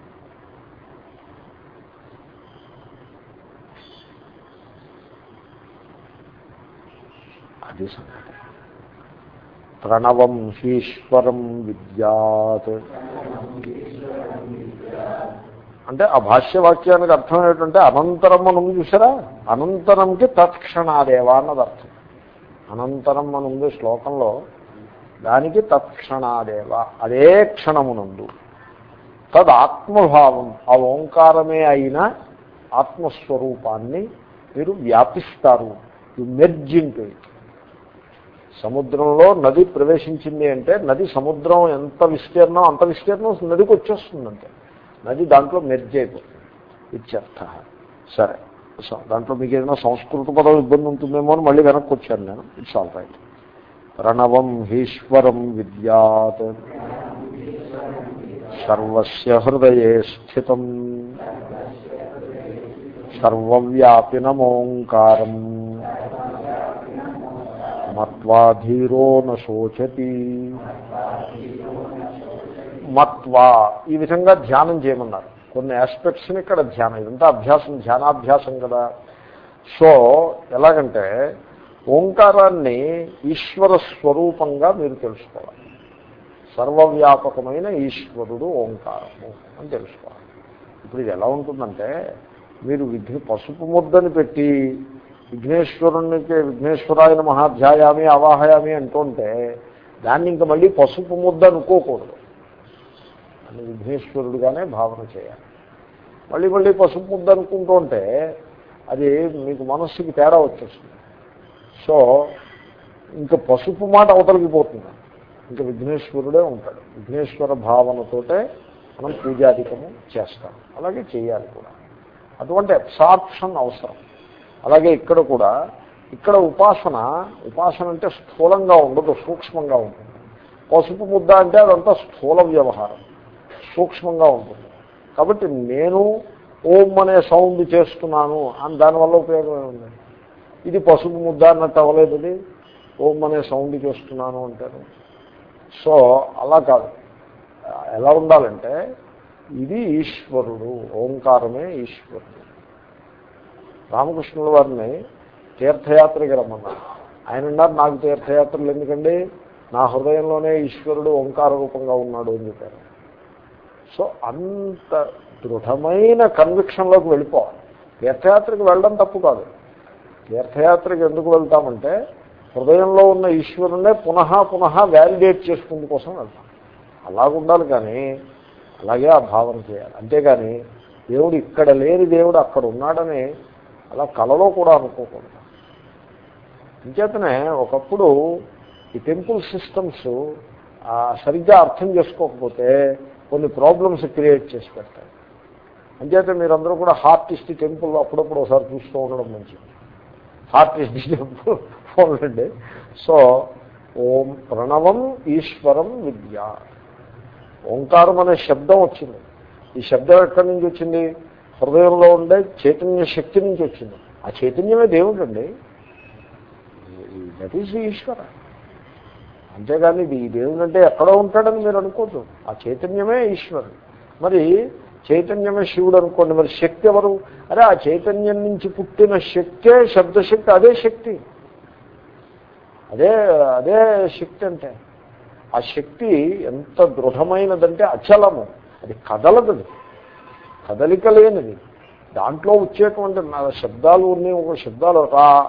అది సంగతి ప్రణవం హీశ్వరం విద్యాత్. అంటే ఆ భాష్యవాక్యానికి అర్థం ఏంటంటే అనంతరం మనం చూసారా అనంతరంకి తత్క్షణాదేవా అన్నది అర్థం. అనంతరం మన ఉంది శ్లోకంలో దానికి తత్క్షణాదేవ అదే క్షణమునందు. తద్ ఆత్మభావం ఆ ఓంకారమే అయిన ఆత్మస్వరూపాన్ని మీరు వ్యాపిస్తారు. యు మెర్జింటు సముద్రంలో నది ప్రవేశించింది అంటే నది సముద్రం ఎంత విస్తీర్ణం అంత విస్తీర్ణం నదికి వచ్చేస్తుందంటే. నది దాంట్లో మెర్జ్ అయిపోతుంది. ఇత్యర్థ. సరే. దాంట్లో మీకు ఏదైనా సంస్కృత పదం ఇబ్బంది ఉంటుందేమో అని మళ్ళీ వెనక్కి వచ్చాను నేను. ఇట్స్ ఆల్ రైట్ ప్రణవం ఈశ్వరం విద్యాత్. సర్వస్య హృదయే స్థితం. సర్వవ్యాపినమోంకారం మత్వాధీరో నశోచతి మత్వా ఈ విధంగా ధ్యానం చేయమన్నారు. కొన్ని ఆస్పెక్ట్స్ని ఇక్కడ ధ్యానం ఇదంతా అభ్యాసం ధ్యానాభ్యాసం కదా. సో ఎలాగంటే ఓంకారాన్ని ఈశ్వర స్వరూపంగా మీరు తెలుసుకోవాలి. సర్వవ్యాపకమైన ఈశ్వరుడు ఓంకారము అని తెలుసుకోవాలి. ఇప్పుడు ఇది ఎలా ఉంటుందంటే మీరు విద్య పసుపు ముద్దని పెట్టి విఘ్నేశ్వరునికి విఘ్నేశ్వరాయన మహాధ్యాయామి అవాహయామి అంటుంటే దాన్ని ఇంకా మళ్ళీ పసుపు ముద్ద అనుకోకూడదు. అని విఘ్నేశ్వరుడుగానే భావన చేయాలి. మళ్ళీ మళ్ళీ పసుపు ముద్ద అనుకుంటుంటే అది మీకు మనస్సుకి తేడా వచ్చేస్తుంది. సో ఇంకా పసుపు మాట అవతలిగిపోతుంది ఇంకా విఘ్నేశ్వరుడే ఉంటాడు. విఘ్నేశ్వర భావనతోటే మనం పూజాధికము చేస్తాం. అలాగే చేయాలి కూడా. అటువంటి అబ్సార్ప్షన్ అవసరం. అలాగే ఇక్కడ కూడా ఇక్కడ ఉపాసన ఉపాసన అంటే స్థూలంగా ఉండదు సూక్ష్మంగా ఉంటుంది. పసుపు ముద్ద అంటే అదంతా స్థూల వ్యవహారం సూక్ష్మంగా ఉంటుంది. కాబట్టి నేను ఓం అనే సౌండ్ చేస్తున్నాను అని దానివల్ల ఉపయోగం ఉంది ఇది పసుపు ముద్ద అన్నట్టు అవ్వలేదు ఇది. ఓం అనే సౌండ్ చేస్తున్నాను అంటారు. సో అలా కాదు. ఎలా ఉండాలంటే ఇది ఈశ్వరుడు ఓంకారమే ఈశ్వరుడు. రామకృష్ణుల వారిని తీర్థయాత్రకి రమ్మన్నారు. ఆయన అన్నారు నాకు తీర్థయాత్రలు ఎందుకండి? నా హృదయంలోనే ఈశ్వరుడు ఓంకార రూపంగా ఉన్నాడు అని చెప్పారు. సో అంత దృఢమైన కన్విక్షన్లోకి వెళ్ళిపోవాలి. తీర్థయాత్రకి వెళ్ళడం తప్పు కాదు. తీర్థయాత్రకి ఎందుకు వెళ్తామంటే హృదయంలో ఉన్న ఈశ్వరునే పునః పునః వ్యాలిడేట్ చేసుకుందు కోసం వెళ్తాం. అలాగుండాలి కానీ అలాగే ఆ భావన చేయాలి. అంతేగాని దేవుడు ఇక్కడ లేని దేవుడు అక్కడ ఉన్నాడని అలా కలలో కూడా అనుకోకూడదు. ఇంచేతనే ఒకప్పుడు ఈ టెంపుల్ సిస్టమ్స్ సరిగ్గా అర్థం చేసుకోకపోతే కొన్ని ప్రాబ్లమ్స్ క్రియేట్ చేసి పెడతాయి. అంచేత మీరందరూ కూడా హార్టిస్ట్ టెంపుల్ అప్పుడప్పుడు ఒకసారి చూస్తూ ఉండడం మంచిది. హార్టిస్ట్ టెంపుల్ పోలండి. సో ఓం ప్రణవం ఈశ్వరం విద్య. ఓంకారం అనే శబ్దం వచ్చింది. ఈ శబ్దం ఎక్కడి నుంచి వచ్చింది? హృదయంలో ఉండే చైతన్య శక్తి నుంచి వచ్చింది. ఆ చైతన్యమే దేవుడు అండి దట్ ఈజ్ ఈశ్వర. అంతేగాని ఇది దేవుడు అంటే ఎక్కడో ఉంటాడని మీరు అనుకోద్దు. ఆ చైతన్యమే ఈశ్వరుడు మరి చైతన్యమే శివుడు అనుకోండి మరి శక్తి ఎవరు? అరే ఆ చైతన్యం నుంచి పుట్టిన శక్తే శబ్దశక్తి అదే శక్తి. అదే అదే శక్తి అంటే. ఆ శక్తి ఎంత దృఢమైనదంటే అచలము. అది కదలదు. కదలిక లేనిది. దాంట్లో వచ్చేటువంటి శబ్దాలు ఉన్నాయి ఒక శబ్దాలు ఆ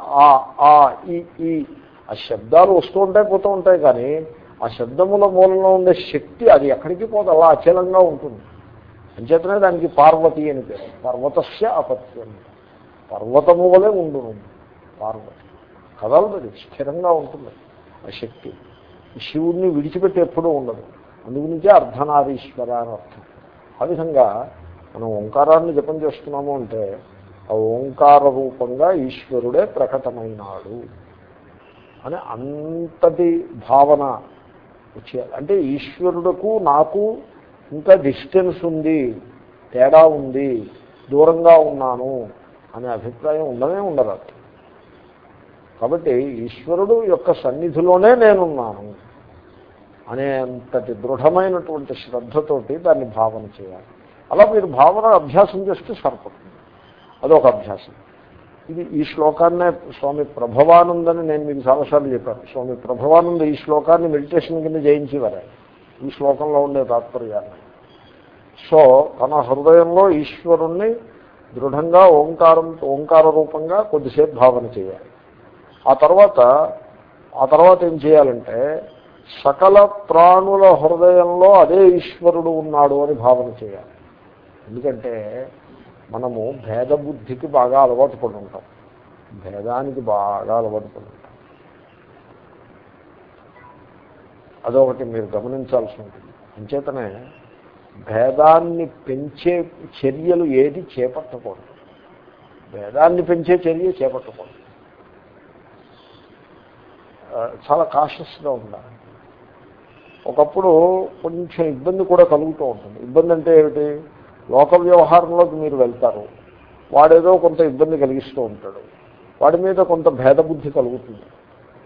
ఆ ఈ ఈ. ఆ శబ్దాలు వస్తూ ఉంటాయి పోతూ ఉంటాయి కానీ ఆ శబ్దముల మూలంలో ఉండే శక్తి అది ఎక్కడికి పోదు అలా అచలంగా ఉంటుంది. అంచేతనే దానికి పార్వతి అని పేరు. పర్వతస్య అపత్యం. పర్వతము వలె ఉండును. పార్వతి. కదలదు స్థిరంగా ఉంటుంది ఆ శక్తి. శివుడిని విడిచిపెట్టి ఎప్పుడూ ఉండదు. అందుగురించే అర్ధనారీశ్వర అని అర్థం. ఆ విధంగా మనం ఓంకారాన్ని జపం చేస్తున్నాము అంటే ఆ ఓంకార రూపంగా ఈశ్వరుడే ప్రకటమైనాడు అని అంతటి భావన వచ్చేయాలి. అంటే ఈశ్వరుడుకు నాకు ఇంకా డిస్టెన్స్ ఉంది తేడా ఉంది దూరంగా ఉన్నాను అనే అభిప్రాయం ఉండనే ఉండరాదు. కాబట్టి ఈశ్వరుడు యొక్క సన్నిధిలోనే నేనున్నాను అనేంతటి దృఢమైనటువంటి శ్రద్ధతోటి దాన్ని భావన చేయాలి. అలా మీరు భావన అభ్యాసం చేస్తే సరిపడుతుంది అదొక అభ్యాసం. ఇది ఈ శ్లోకాన్నే స్వామి ప్రభవానందని నేను మీకు చాలాసార్లు చెప్పాను. స్వామి ప్రభవానంద ఈ శ్లోకాన్ని మెడిటేషన్ కింద జయించేవారు. ఈ శ్లోకంలో ఉండే తాత్పర్యాన్ని. సో తన హృదయంలో ఈశ్వరుణ్ణి దృఢంగా ఓంకారం ఓంకార రూపంగా కొద్దిసేపు భావన చేయాలి. ఆ తర్వాత ఆ తర్వాత ఏం చేయాలంటే సకల ప్రాణుల హృదయంలో అదే ఈశ్వరుడు ఉన్నాడు అని భావన చేయాలి. ఎందుకంటే మనము భేద బుద్ధికి బాగా అలవాటు పడి ఉంటాం భేదానికి బాగా అలవాటు పడి ఉంటాం అదొకటి మీరు గమనించాల్సి ఉంటుంది. అంచేతనే భేదాన్ని పెంచే చర్యలు ఏది చేపట్టకూడదు. భేదాన్ని పెంచే చర్య చేపట్టకూడదు. చాలా కాషస్గా ఉండాలి. ఒకప్పుడు కొంచెం ఇబ్బంది కూడా కలుగుతూ ఉంటుంది. ఇబ్బంది అంటే ఏమిటి? లోక వ్యవహారంలోకి మీరు వెళ్తారు. వాడేదో కొంత ఇబ్బంది కలిగిస్తూ ఉంటాడు. వాడి మీద కొంత భేద బుద్ధి కలుగుతుంది.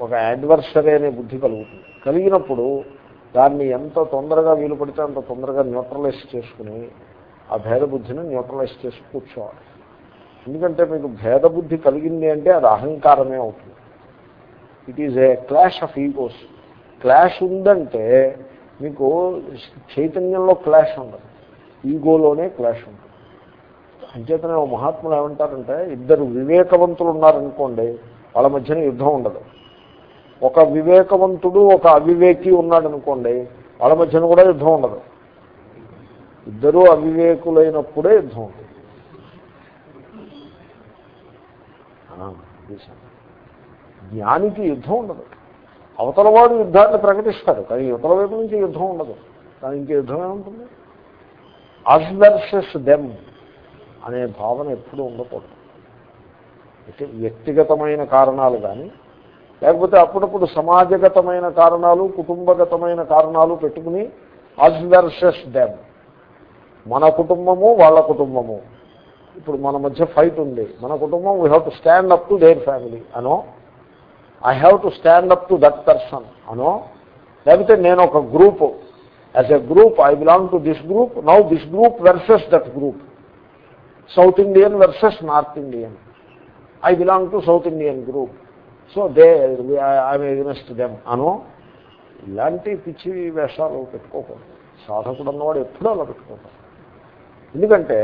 ఒక యాడ్వర్సరీ అనే బుద్ధి కలుగుతుంది. కలిగినప్పుడు దాన్ని ఎంత తొందరగా వీలు పడితే అంత తొందరగా న్యూట్రలైజ్ చేసుకుని ఆ భేద బుద్ధిని న్యూట్రలైజ్ చేసి కూర్చోవాలి. ఎందుకంటే మీకు భేద బుద్ధి కలిగింది అంటే అది అహంకారమే అవుతుంది. It is a clash of egos clash ఉందంటే మీకు చైతన్యంలో క్లాష్ ఉండదు. ఈగోలోనే క్లాష్ ఉంటుంది. అంచేతనే ఓ మహాత్ములు ఏమంటారంటే ఇద్దరు వివేకవంతులు ఉన్నారనుకోండి వాళ్ళ మధ్యన యుద్ధం ఉండదు. ఒక వివేకవంతుడు ఒక అవివేకి ఉన్నాడు అనుకోండి వాళ్ళ మధ్యన కూడా యుద్ధం ఉండదు. ఇద్దరూ అవివేకులైనప్పుడే యుద్ధం ఉంటుంది. జ్ఞానికి యుద్ధం ఉండదు. అవతల వాడు యుద్ధాన్ని ప్రకటిస్తాడు కానీ యువతల వైపు నుంచి యుద్ధం ఉండదు. కానీ ఇంకే యుద్ధం ఏముంటుంది? అస్ వర్సెస్ దెమ్ అనే భావన ఎప్పుడూ ఉండకూడదు. అయితే వ్యక్తిగతమైన కారణాలు కానీ లేకపోతే అప్పుడప్పుడు సమాజగతమైన కారణాలు కుటుంబగతమైన కారణాలు పెట్టుకుని అస్ వర్సెస్ దెమ్ మన కుటుంబము వాళ్ళ కుటుంబము. ఇప్పుడు మన మధ్య ఫైట్ ఉంది. మన కుటుంబం we have to stand up to there family అనో I have to stand up to that person అనో లేకపోతే నేను ఒక group as a group I belong to this group now this group versus that group South Indian versus North Indian I belong to South Indian group so they I'm against them అను ఇలాంటి పిచ్చి వేషాలు పెట్టుకోకూడదు. సాధకుడు అన్నవాడు ఎప్పుడూ అలా పెట్టుకోకూడదు. ఎందుకంటే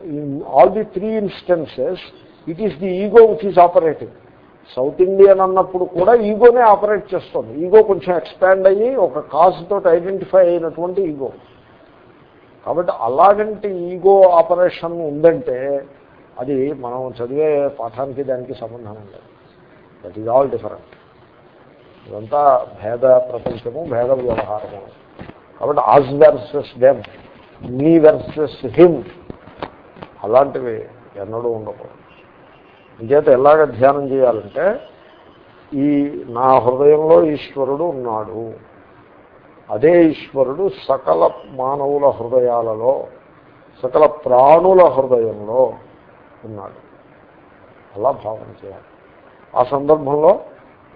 in all the three instances it is the ego which is operating South Indian అన్నప్పుడు కూడా ఈగోనే ఆపరేట్ చేస్తుంది. ఈగో కొంచెం ఎక్స్పాండ్ అయ్యి ఒక కాజ్ తోటి ఐడెంటిఫై అయినటువంటి ఈగో. కాబట్టి అలాగంటి ఈగో ఆపరేషన్ ఉందంటే అది మనం చదివే పాఠానికి దానికి సంబంధం లేదు. దట్ ఈజ్ ఆల్ డిఫరెంట్ ఇదంతా భేద ప్రపంచము భేద వ్యవహారము. కాబట్టి us versus them me versus him అలాంటివి ఎన్నడూ ఉండకూడదు. అంచేత ఎలాగ ధ్యానం చేయాలంటే ఈ నా హృదయంలో ఈశ్వరుడు ఉన్నాడు. అదే ఈశ్వరుడు సకల మానవుల హృదయాలలో సకల ప్రాణుల హృదయంలో ఉన్నాడు. అలా భావన చేయాలి. ఆ సందర్భంలో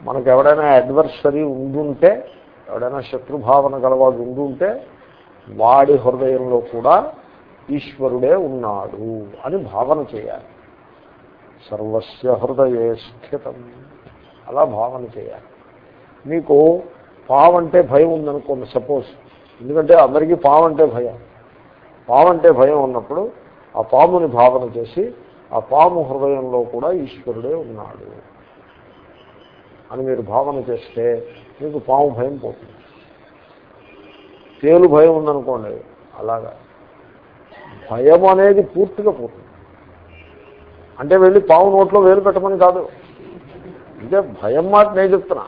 మనకు ఎవడైనా అడ్వర్సరీ ఉండుంటే ఎవడైనా శత్రుభావన గలవాడు ఉండుంటే వాడి హృదయంలో కూడా ఈశ్వరుడే ఉన్నాడు అని భావన చేయాలి. సర్వస్య హృదయే స్థితం. అలా భావన చేయాలి. మీకు పాము అంటే భయం ఉందనుకోండి సపోజ్. ఎందుకంటే అందరికీ పాము అంటే భయం. పాము అంటే భయం ఉన్నప్పుడు ఆ పాముని భావన చేసి ఆ పాము హృదయంలో కూడా ఈశ్వరుడే ఉన్నాడు అని మీరు భావన చేస్తే మీకు పాము భయం పోతుంది. తేలు భయం ఉందనుకోండి అలాగా. భయం అనేది పూర్తిగా పోతుంది. అంటే వెళ్ళి పాము నోట్లో వేలు పెట్టమని కాదు. అంటే భయం మాట నేను చెప్తున్నా.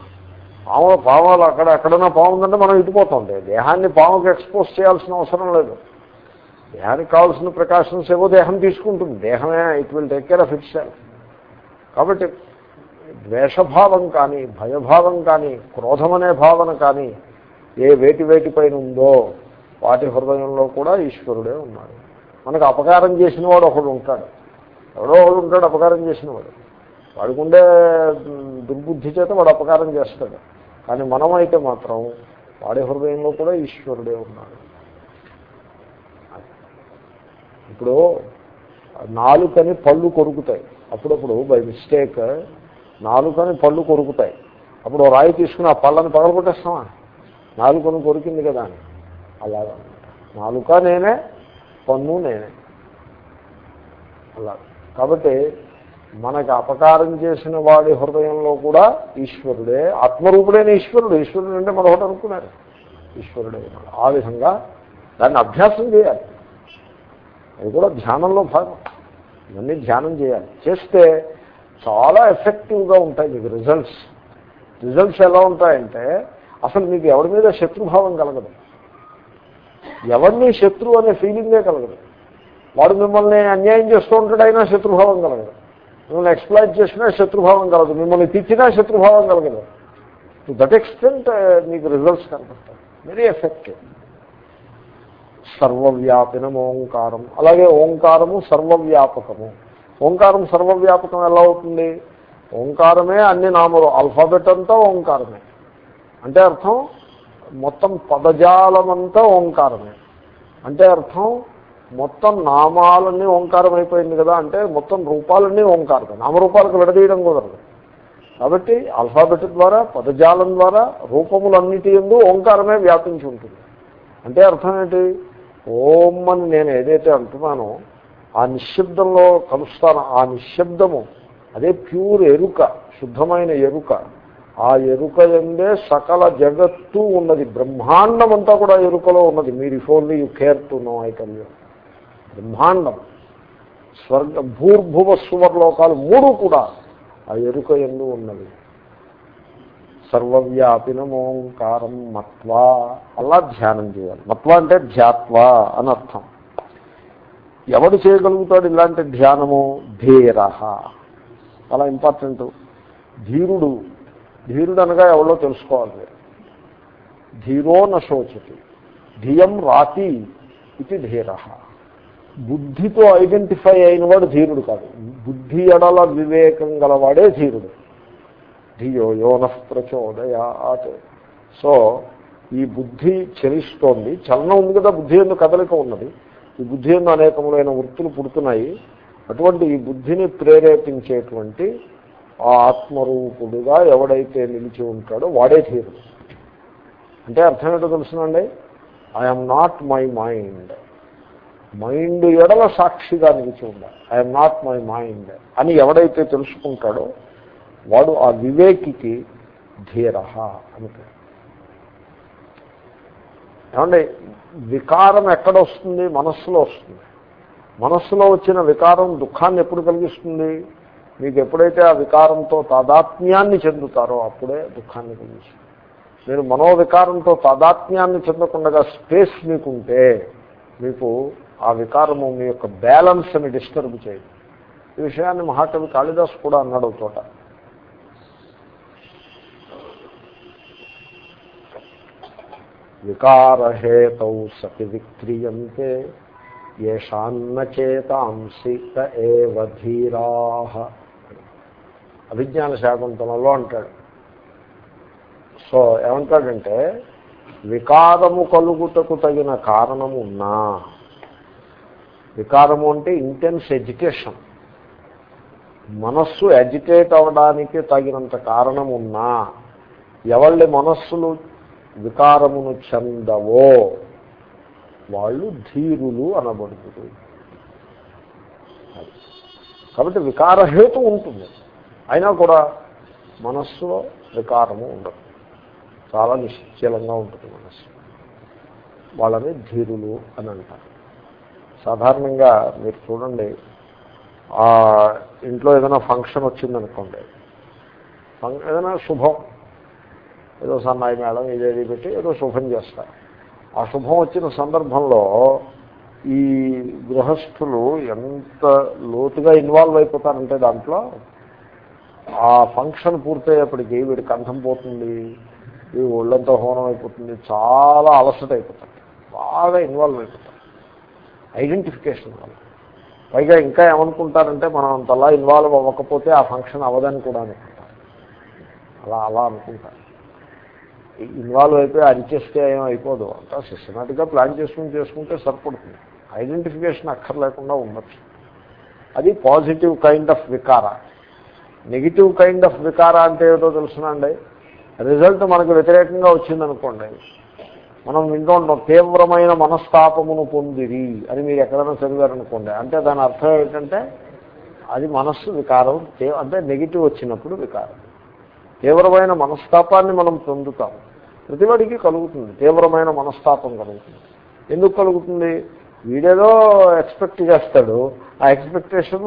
పాము పాములు అక్కడ ఎక్కడన్నా పాము ఉందంటే మనం ఇటుపోతుంది దేహాన్ని పాముకి ఎక్స్పోజ్ చేయాల్సిన అవసరం లేదు. దేహానికి కావాల్సిన ప్రికాషన్స్ ఏవో దేహం తీసుకుంటుంది. దేహమే it will take care of it కాబట్టి ద్వేషభావం కానీ భయభావం కానీ క్రోధమనే భావన కానీ ఏ వేటి వేటి పైన ఉందో వాటి హృదయంలో కూడా ఈశ్వరుడే ఉన్నాడు. మనకు అపకారం చేసిన వాడు ఒకడు ఉంటాడు. ఎవడో వాడు ఉంటాడు అపకారం చేసిన వాడు వాడికి దుర్బుద్ధి చేత వాడు అపకారం చేస్తాడు. కానీ మనమైతే మాత్రం వాడి హృదయంలో కూడా ఈశ్వరుడే ఉన్నాడు. ఇప్పుడు నాలుకని పళ్ళు కొరుకుతాయి. అప్పుడప్పుడు బై మిస్టేక్ నాలుకని పళ్ళు కొరుకుతాయి. అప్పుడు రాయి తీసుకుని ఆ పళ్ళని పగలగొట్టేస్తామా నాలుకను కొరికింది కదా అని. అలాగా. నాలుక నేనే పన్ను నేనే. అలా కాబట్టి మనకు అపకారం చేసిన వాడి హృదయంలో కూడా ఈశ్వరుడే ఆత్మరూపుడైన ఈశ్వరుడు. ఈశ్వరుడు అంటే మరొకటి అనుకున్నారు. ఈశ్వరుడే. ఆ విధంగా దాన్ని అభ్యాసం చేయాలి. అది కూడా ధ్యానంలో భాగం. ఇవన్నీ ధ్యానం చేయాలి. చేస్తే చాలా ఎఫెక్టివ్గా ఉంటాయి మీకు రిజల్ట్స్. రిజల్ట్స్ ఎలా ఉంటాయంటే అసలు మీకు ఎవరి మీద శత్రుభావం కలగదు. ఎవరిని శత్రువు అనే ఫీలింగే కలగదు. వాడు మిమ్మల్ని అన్యాయం చేస్తూ ఉంటాడు అయినా శత్రుభావం కలగదు. మిమ్మల్ని ఎక్స్ప్లాయిట్ చేసినా శత్రుభావం కలగదు. మిమ్మల్ని తిట్టినా శత్రుభావం కలగదు. టు దట్ ఎక్స్టెంట్ మీకు రిజల్ట్స్ కనపడతాయి. వెరీ ఎఫెక్టివ్ సర్వవ్యాపినం ఓంకారం అలాగే ఓంకారము సర్వవ్యాపకము. ఓంకారం సర్వవ్యాపకం ఎలా అవుతుంది? ఓంకారమే అన్ని నామలు. ఆల్ఫాబెట్ అంతా ఓంకారమే. అంటే అర్థం మొత్తం పదజాలమంతా ఓంకారమే. అంటే అర్థం మొత్తం నామాలన్నీ ఓంకారం అయిపోయింది కదా అంటే మొత్తం రూపాలన్నీ ఓంకారం నామరూపాలకు విడదీయడం కుదరదు. కాబట్టి ఆల్ఫాబెట్ ద్వారా పదజాలం ద్వారా రూపములన్నిటి ఎందు ఓంకారమే వ్యాపించి ఉంటుంది. అంటే అర్థం ఏంటి? ఓం అని నేను ఏదైతే అంటున్నానో ఆ నిశ్శబ్దంలో కలుస్తాను. ఆ నిశ్శబ్దము అదే ప్యూర్ ఎరుక శుద్ధమైన ఎరుక ఆ ఎరుక ఎందే సకల జగత్తు ఉన్నది. బ్రహ్మాండం అంతా కూడా ఎరుకలో ఉన్నది. మీరు if only you care to know I call you బ్రహ్మాండం. స్వర్గ భూర్భువ సువర్లోకాలు మూడు కూడా ఆ ఎరుక ఎందు ఉన్నది సర్వవ్యాపినమోంకారం మత్వా అలా ధ్యానం చేయాలి. మత్వా అంటే ధ్యాత్వా అని అర్థం. ఎవడు చేయగలుగుతాడు ఇలాంటి ధ్యానము? ధీర. చాలా ఇంపార్టెంట్. ధీరుడు ధీరుడు అనగా ఎవరో తెలుసుకోవాలి. ధీరో నశోచతి ధియం రాతి ఇది ధీర. బుద్ధితో ఐడెంటిఫై అయినవాడు ధీరుడు కాదు. బుద్ధి ఎడల వివేకం గలవాడే ధీరుడు. ధియో యోన ప్రచోదయాత్ సో ఈ బుద్ధి చలిస్తోంది చలనం ఉంది కదా బుద్ధి ఎందుకు కదలిక ఉన్నది. ఈ బుద్ధి ఎందు అనేకములైన వృత్తులు పుడుతున్నాయి. అటువంటి ఈ బుద్ధిని ప్రేరేపించేటువంటి ఆ ఆత్మరూపుడుగా ఎవడైతే నిలిచి ఉంటాడో వాడే ధీరుడు. అంటే అర్థం ఏంటో తెలుసునండి? I'm not my mind mind ఎడల సాక్షిగా నిలిచి ఉండాలి. ఐఎమ్ నాట్ మై మైండ్ అని ఎవడైతే తెలుసుకుంటాడో వాడు ఆ వివేకికి ధీర అని పేరు. ఏమండి వికారం ఎక్కడ వస్తుంది మనస్సులో వస్తుంది. మనస్సులో వచ్చిన వికారం దుఃఖాన్ని ఎప్పుడు కలిగిస్తుంది? మీకు ఎప్పుడైతే ఆ వికారంతో తాదాత్మ్యాన్ని చెందుతారో అప్పుడే దుఃఖాన్ని కలిగిస్తుంది. మీరు మనోవికారంతో తాదాత్మ్యాన్ని చెందకుండా స్పేస్ మీకుంటే మీకు ఆ వికారము మీ యొక్క బ్యాలెన్స్ని డిస్టర్బ్ చేయదు. ఈ విషయాన్ని మహాకవి కాళిదాస్ కూడా అన్నాడు చోట. వికారహేతౌ సతి విక్రియంతే ఏషాన్న చేతాంసి ఏవ ధీరా. అభిజ్ఞాన శాకుంతలంలో అంటాడు. సో ఏమంటాడంటే వికారము కలుగుటకు తగిన కారణమున్నా వికారము అంటే ఇంటెన్స్ ఎడ్యుకేషన్. మనస్సు ఎడ్యుకేట్ అవ్వడానికి తగినంత కారణం ఉన్నా ఎవళ్ళ మనస్సులు వికారమును చెందవో వాళ్ళు ధీరులు అనబడుతుంది కాబట్టి వికారహేతు ఉంటుంది. అయినా కూడా మనస్సులో వికారము ఉండదు. చాలా నిశ్చలంగా ఉంటుంది మనస్సు. వాళ్ళని ధీరులు అని అంటారు. సాధారణంగా మీరు చూడండి ఆ ఇంట్లో ఏదైనా ఫంక్షన్ వచ్చిందనుకోండి ఏదైనా శుభం ఏదో సన్నాయి మేడం ఇదేది పెట్టి ఏదో శుభం చేస్తారు. ఆ శుభం వచ్చిన సందర్భంలో ఈ గృహస్థులు ఎంత లోతుగా ఇన్వాల్వ్ అయిపోతారంటే దాంట్లో ఆ ఫంక్షన్ పూర్తయ్యేప్పటికీ వీడి కంఠం పోతుంది ఈ ఒళ్ళంతా హోనం అయిపోతుంది చాలా అలసట అయిపోతారు బాగా ఇన్వాల్వ్ అయిపోతారు. ఐడెంటిఫికేషన్ వల్ల. పైగా ఇంకా ఏమనుకుంటారంటే మనం అంతలా ఇన్వాల్వ్ అవ్వకపోతే ఆ ఫంక్షన్ అవ్వదని కూడా అనుకుంటారు. అలా అలా అనుకుంటారు. ఇన్వాల్వ్ అయిపోయి అరిచేస్తే ఏం అయిపోదు. అంతా సిస్టమేటిక్గా ప్లాన్ చేసుకుని చేసుకుంటే సరిపడుతుంది. ఐడెంటిఫికేషన్ అక్కర్లేకుండా ఉండొచ్చు. అది పాజిటివ్ కైండ్ ఆఫ్ వికార. నెగిటివ్ కైండ్ ఆఫ్ వికార అంటే ఏదో తెలుసునండి. రిజల్ట్ మనకు వ్యతిరేకంగా వచ్చిందనుకోండి మనం వింటుంటాం తీవ్రమైన మనస్తాపమును పొందిరి అని మీరు ఎక్కడైనా చదివారనుకోండి. అంటే దాని అర్థం ఏంటంటే అది మనస్సు వికారం అంటే నెగిటివ్ వచ్చినప్పుడు వికారం. తీవ్రమైన మనస్తాపాన్ని మనం పొందుతాం. ప్రతివాడికి కలుగుతుంది తీవ్రమైన మనస్తాపం కలుగుతుంది. ఎందుకు కలుగుతుంది? వీడేదో ఎక్స్పెక్ట్ చేస్తాడు ఆ ఎక్స్పెక్టేషన్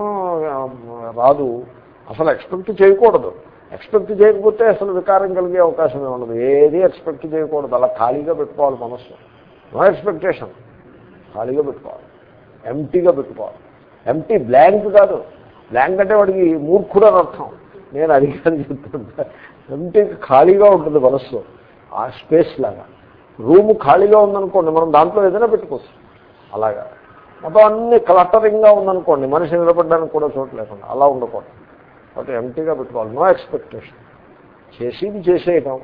రాదు. అసలు ఎక్స్పెక్ట్ చేయకూడదు. ఎక్స్పెక్ట్ చేయకపోతే అసలు వికారం కలిగే అవకాశం ఉండదు ఏది ఎక్స్పెక్ట్ చేయకూడదు. అలా ఖాళీగా పెట్టుకోవాలి మనస్సు. No expectation. ఖాళీగా పెట్టుకోవాలి. ఎంటీగా పెట్టుకోవాలి. ఎంటీ బ్లాంక్ కాదు. బ్లాంక్ అంటే వాడికి మూర్ఖుడు అని అర్థం. నేను అడిగాను చెప్తుంటా ఎంటీ ఖాళీగా ఉంటుంది మనస్సు. ఆ స్పేస్ లాగా. రూమ్ ఖాళీగా ఉందనుకోండి మనం దాంట్లో ఏదైనా పెట్టుకోవచ్చు. అలాగా. మొత్తం అన్ని క్లటరింగ్గా ఉందనుకోండి మనిషి నిలబడడానికి కూడా చోటు లేకుండా అలా ఉండకూడదు. కాబట్టి ఎంటీగా పెట్టుకోవాలి. నో ఎక్స్పెక్టేషన్ చేసేది చేసేయటం.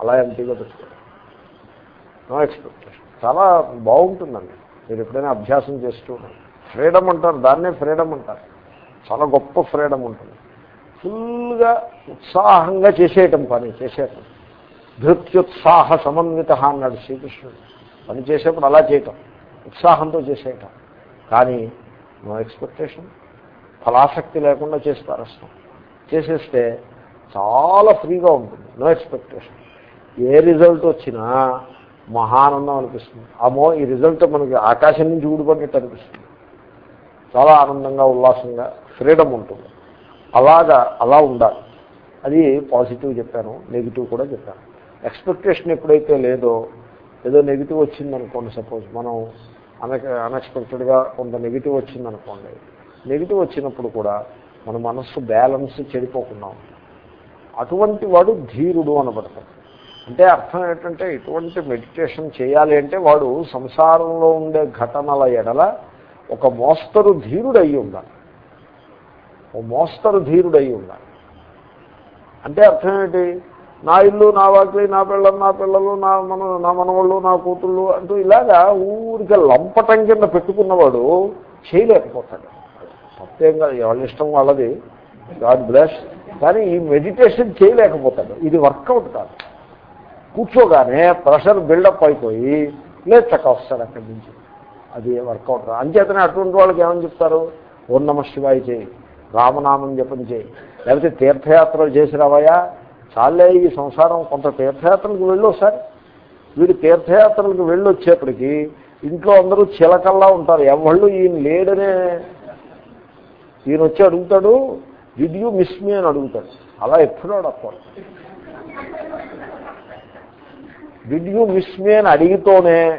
అలా ఎంటీగా పెట్టుకోవాలి. నో ఎక్స్పెక్టేషన్ చాలా బాగుంటుందండి. మీరు ఎప్పుడైనా అభ్యాసం చేస్తూ ఫ్రీడమ్ అంటారు. దాన్నే ఫ్రీడమ్ అంటారు. చాలా గొప్ప ఫ్రీడమ్ ఉంటుంది. ఫుల్గా ఉత్సాహంగా చేసేయటం పని చేసేయటం. ధృత్యుత్సాహ సమన్విత అన్నాడు శ్రీకృష్ణుడు. పని చేసేప్పుడు అలా చేయటం. ఉత్సాహంతో చేసేయటం. కానీ నో ఎక్స్పెక్టేషన్ ఫలాసక్తి లేకుండా చేసి పారేస్తాం చేసేస్తే చాలా ఫ్రీగా ఉంటుంది. నో ఎక్స్పెక్టేషన్ ఏ రిజల్ట్ వచ్చినా మహానందం అనిపిస్తుంది. అమ్మో ఈ రిజల్ట్ మనకి ఆకాశం నుంచి ఊడిపడినట్టు అనిపిస్తుంది. చాలా ఆనందంగా ఉల్లాసంగా ఫ్రీడమ్ ఉంటుంది. అలాగా అలా ఉండాలి. అది పాజిటివ్ చెప్పాను నెగిటివ్ కూడా చెప్పాను. ఎక్స్పెక్టేషన్ ఎప్పుడైతే లేదో ఏదో నెగిటివ్ వచ్చిందనుకోండి సపోజ్ మనం అనక అన్ఎక్స్పెక్టెడ్గా కొంత నెగిటివ్ వచ్చిందనుకోండి నెగిటివ్ వచ్చినప్పుడు కూడా మన మనస్సు బ్యాలెన్స్ చెడిపోకుండా అటువంటి వాడు ధీరుడు అనబడతాడు. అంటే అర్థం ఏంటంటే ఇటువంటి మెడిటేషన్ చేయాలి అంటే వాడు సంసారంలో ఉండే ఘటనల ఎడల ఒక మోస్తరు ధీరుడు అయి ఉండాలి. ఓ మోస్తరు ధీరుడు అయి ఉండాలి. అంటే అర్థం ఏంటి? నా ఇల్లు నా వాకిలి నా పిల్లలు నా పిల్లలు నా మన నా మనవాళ్ళు నా కూతుళ్ళు అంటూ ఇలాగా ఊరికే లంపటం కింద పెట్టుకున్నవాడు చేయలేకపోతాడు. తప్పేం కాదు ఎవరి ఇష్టం వాళ్ళది గాడ్ బ్లెస్. కానీ ఈ మెడిటేషన్ చేయలేకపోతాడు. ఇది వర్కౌట్ కాదు. కూర్చోగానే ప్రెషర్ బిల్డప్ అయిపోయి లేదు చక్క వస్తాడు అక్కడి నుంచి. అది వర్కౌట్ కాదు అంచేతనే అటువంటి వాళ్ళకి ఏమని చెప్తారు? ఓం నమ శివాయ చేయి. రామనామం జపం చేయి. లేకపోతే తీర్థయాత్రలు చేసి రావయా చాలే ఈ సంసారం. కొంత తీర్థయాత్రలకు వెళ్ళి ఒకసారి. వీడు తీర్థయాత్రలకు వెళ్ళొచ్చేప్పటికి ఇంట్లో అందరూ చిలకల్లా ఉంటారు. ఎవళ్ళు ఈయన లేడనే ఈయన వచ్చి అడుగుతాడు డిడ్ యూ మిస్ మీ అని అడుగుతాడు. అలా ఎప్పుడూ అడగకూడదు డిడ్ యూ మిస్ మీ అని అడిగితోనే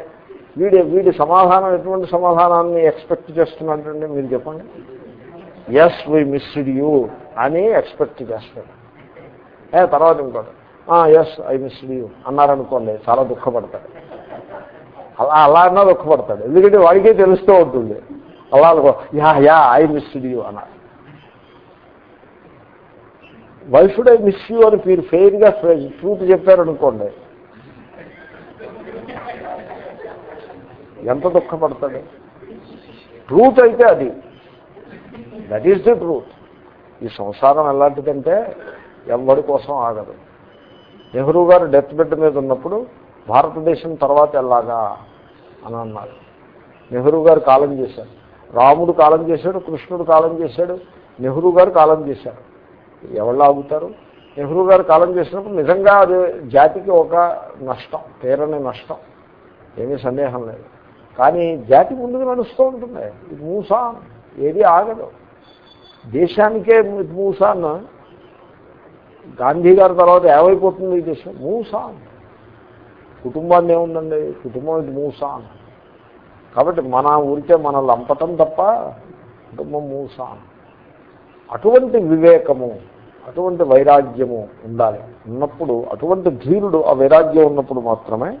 వీడి వీడి సమాధానం ఎటువంటి సమాధానాన్ని ఎక్స్పెక్ట్ చేస్తున్నాడంటే మీరు చెప్పండి. ఎస్ వై మిస్డ్ యూ అని ఎక్స్పెక్ట్ చేస్తాడు. ఏ తర్వాత ఇంకోటి. ఎస్ ఐ మిస్డ్ యూ అన్నారనుకోండి చాలా దుఃఖపడతాడు. అలా అలా అన్నా దుఃఖపడతాడు. ఎందుకంటే వాడికే తెలుస్తూ ఉంటుంది. అలా అనుకో yeah yeah I missed you అన్నారు why should I miss you అని మీరు ఫెయిర్గా ట్రూత్ చెప్పారనుకోండి. ఎంత దుఃఖపడతాడు? ట్రూత్ అయితే అది. దట్ ఈస్ ది ట్రూత్ ఈ సంసారం ఎలాంటిదంటే ఎవరి కోసం ఆగదు. నెహ్రూ గారు డెత్ బెడ్ మీద ఉన్నప్పుడు భారతదేశం తర్వాత ఎలాగా అని అన్నారు. నెహ్రూ గారు కాలం చేశారు. రాముడు కాలం చేశాడు కృష్ణుడు కాలం చేశాడు నెహ్రూ గారు కాలం చేశారు. ఎవళ్ళు ఆగుతారు? నెహ్రూ గారు కాలం చేసినప్పుడు నిజంగా అది జాతికి ఒక నష్టం తీరని నష్టం. ఏమీ సందేహం లేదు. కానీ జాతి ముందుకు నడుస్తూ ఉంటుంది. ఇది మూసా ఏది ఆగదు. దేశానికే మూసాన్న గాంధీ గారి తర్వాత ఏమైపోతుంది ఈ దేశం? మూసా. కుటుంబాన్ని ఏముందండి? కుటుంబం ఇది మూసా కాబట్టి మన ఊరికే మన లంపటం తప్ప కుటుంబం మూసా. అటువంటి వివేకము అటువంటి వైరాగ్యము ఉండాలి. ఉన్నప్పుడు అటువంటి ధీరుడు ఆ వైరాగ్యం ఉన్నప్పుడు మాత్రమే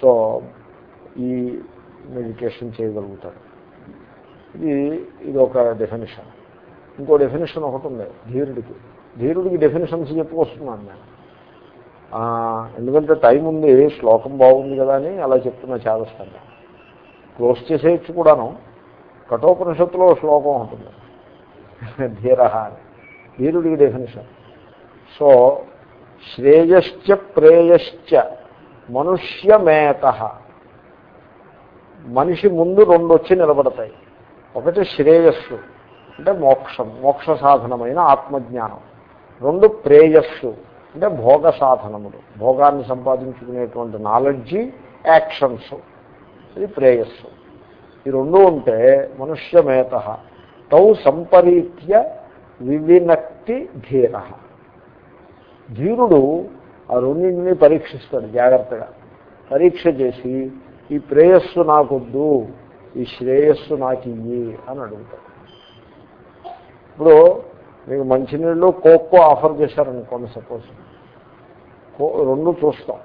సో ఈ మెడిటేషన్ చేయగలుగుతాడు. ఇది ఇది ఒక డెఫినేషన్ ఇంకో డెఫినేషన్ ఒకటి ఉంది ధీరుడికి. ధీరుడికి డెఫినేషన్స్ చెప్పుకొస్తున్నాను నేను. ఎందుకంటే టైం ఉంది శ్లోకం బాగుంది కదా అని అలా చెప్తున్నా చేదస్తాను క్లోజ్ చేసేయచ్చు కూడాను. కఠోపనిషత్తులో శ్లోకం ఉంటుంది. ధీర అని. ధీరుడికి డెఫినేషన్ సో శ్రేయశ్చ ప్రేయశ్చ మనుష్యమేత మనిషి ముందు రెండు వచ్చి నిలబడతాయి. ఒకటి శ్రేయస్సు అంటే మోక్షం మోక్ష సాధనమైన ఆత్మజ్ఞానం. రెండు ప్రేయస్సు అంటే భోగ సాధనములు. భోగాన్ని సంపాదించుకునేటువంటి నాలెడ్జి యాక్షన్స్. ఇది ప్రేయస్సు. ఈ రెండు ఉంటే మనుష్యమేత తౌ సంపరీత్య వివినక్తి ధీర ధీరుడు ఆ రెండింటినీ పరీక్షిస్తాడు జాగ్రత్తగా. పరీక్ష చేసి ఈ ప్రేయస్సు నాకొద్దు ఈ శ్రేయస్సు నాకు ఇయ్యి అని అడుగుతాడు. ఇప్పుడు మీకు మంచినీళ్ళు కోక్కో ఆఫర్ చేశారనుకోండి సపోజ్. రెండు చూస్తాం.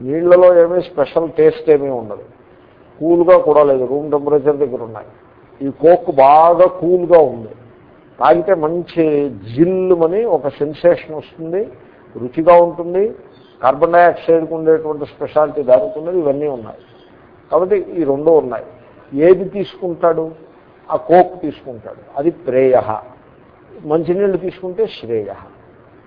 నీళ్ళలో ఏమీ స్పెషల్ టేస్ట్ ఏమీ ఉండదు. కూల్గా కూడా లేదు. రూమ్ టెంపరేచర్ దగ్గర ఉన్నాయి. ఈ కోక్ బాగా కూల్గా ఉంది. తాగితే మంచి జిల్లుమని ఒక సెన్సేషన్ వస్తుంది. రుచిగా ఉంటుంది. కార్బన్ డైఆక్సైడ్కి ఉండేటువంటి స్పెషాలిటీ దారుతున్నది ఇవన్నీ ఉన్నాయి. కాబట్టి ఈ రెండు ఉన్నాయి. ఏది తీసుకుంటాడు? ఆ కోక్ తీసుకుంటాడు. అది ప్రేయ. మంచినీళ్ళు తీసుకుంటే శ్రేయ.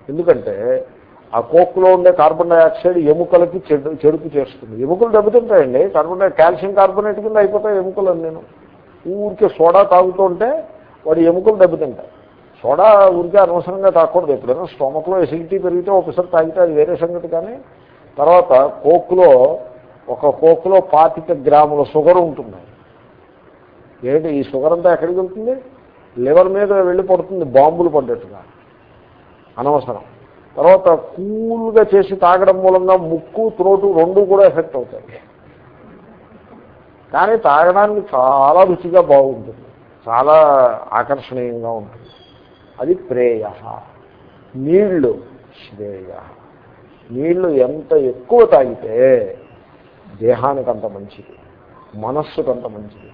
ఎందుకంటే ఆ కోక్లో ఉండే కార్బన్ డైఆక్సైడ్ ఎముకలకి చెడు చెడుపు చేస్తుంది. ఎముకలు దెబ్బతింటాయండి. కార్బన్ డై కాల్షియం కార్బోనేట్ కింద అయిపోతాయి ఎముకలు నేను ఊరికే సోడా తాగుతుంటే వాడి ఎముకలు దెబ్బతింటాయి. సోడా ఊరికే అనవసరంగా తాగకూడదు ఎప్పుడైనా స్టోమక్లో ఎసిడిటీ పెరిగితే ఒకసారి తాగితే అది వేరే సంగతి కానీ తర్వాత కోక్లో ఒక కోక్లో పాతిక గ్రాముల షుగర్ ఉంటుంది. ఏంటి? ఈ షుగర్ అంతా ఎక్కడికి వెళ్తుంది? లివర్ మీద వెళ్ళి పడుతుంది బాంబులు పడ్డట్టుగా. అనవసరం. తర్వాత కూల్గా చేసి తాగడం మూలంగా ముక్కు త్రోటు రెండు కూడా ఎఫెక్ట్ అవుతాయి. కానీ తాగడానికి చాలా రుచిగా బాగుంటుంది. చాలా ఆకర్షణీయంగా ఉంటుంది. అది ప్రేయ. నీళ్ళు శ్రేయ. నీళ్ళు ఎంత ఎక్కువ తాగితే దేహానికి అంత మంచిది. మనస్సుకు అంత మంచిది.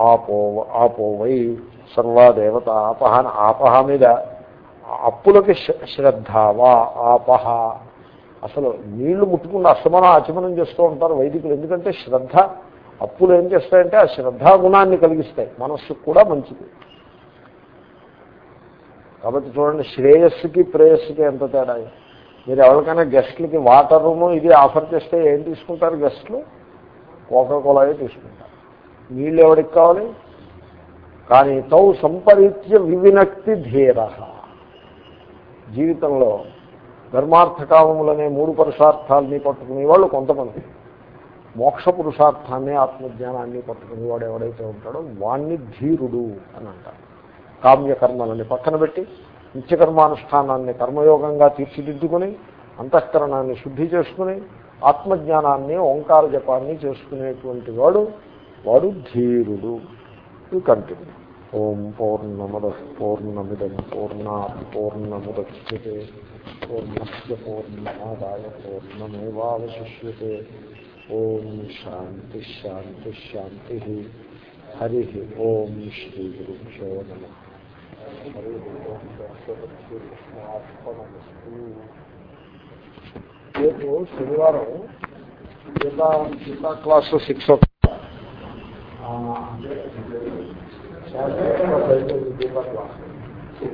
ఆపో ఆపోవై సర్వాదేవత ఆపహ ఆపహ మీద అప్పులకి శ్రద్ధవా ఆపహ అసలు నీళ్ళు ముట్టుకుని అసమనం ఆచమనం చేస్తూ ఉంటారు వైదికులు. ఎందుకంటే శ్రద్ధ అప్పులు ఏం చేస్తాయంటే ఆ శ్రద్ధా గుణాన్ని కలిగిస్తాయి. మనస్సుకు కూడా మంచిది. కాబట్టి చూడండి శ్రేయస్సుకి ప్రేయస్సుకి ఎంత తేడా? మీరు ఎవరికైనా గెస్ట్లకి వాటర్ రూము ఇది ఆఫర్ చేస్తే ఏం తీసుకుంటారు గెస్ట్లు? కోకా కోలాయే తీసుకుంటారు. నీళ్ళు ఎవరికి కావాలి? కానీ తౌ సంపరీత్య వివినక్తి ధీర. జీవితంలో ధర్మార్థకామములనే మూడు పురుషార్థాలని పట్టుకునే వాళ్ళు కొంతమంది. మోక్ష పురుషార్థాన్ని ఆత్మజ్ఞానాన్ని పట్టుకునేవాడు ఎవడైతే ఉంటాడో వాణ్ణి ధీరుడు అని అంటారు. కామ్యకర్మలని పక్కన పెట్టి నిత్యకర్మానుష్ఠానాన్ని కర్మయోగంగా తీర్చిదిద్దుకొని అంతఃకరణాన్ని శుద్ధి చేసుకుని ఆత్మజ్ఞానాన్ని ఓంకార జపాన్ని చేసుకునేటువంటి వాడు వాడు ధీరుడు. ఈ కంటిన్యూ. ఓం పూర్ణమద పూర్ణమిదం పూర్ణ పూర్ణముద్యతే పూర్ణస్ పూర్ణమాదాయ పూర్ణమేవాశిష్యతే ఓం శాంతి శాంతి శాంతి హరి ఓం శ్రీ గురుభ్యో నమ హరి ఓం రేపు శనివారం గీతా గీతా క్లాస్ సిక్స్ ఓ 啊，你这是你这是，现在这个规则已经发出来了，对。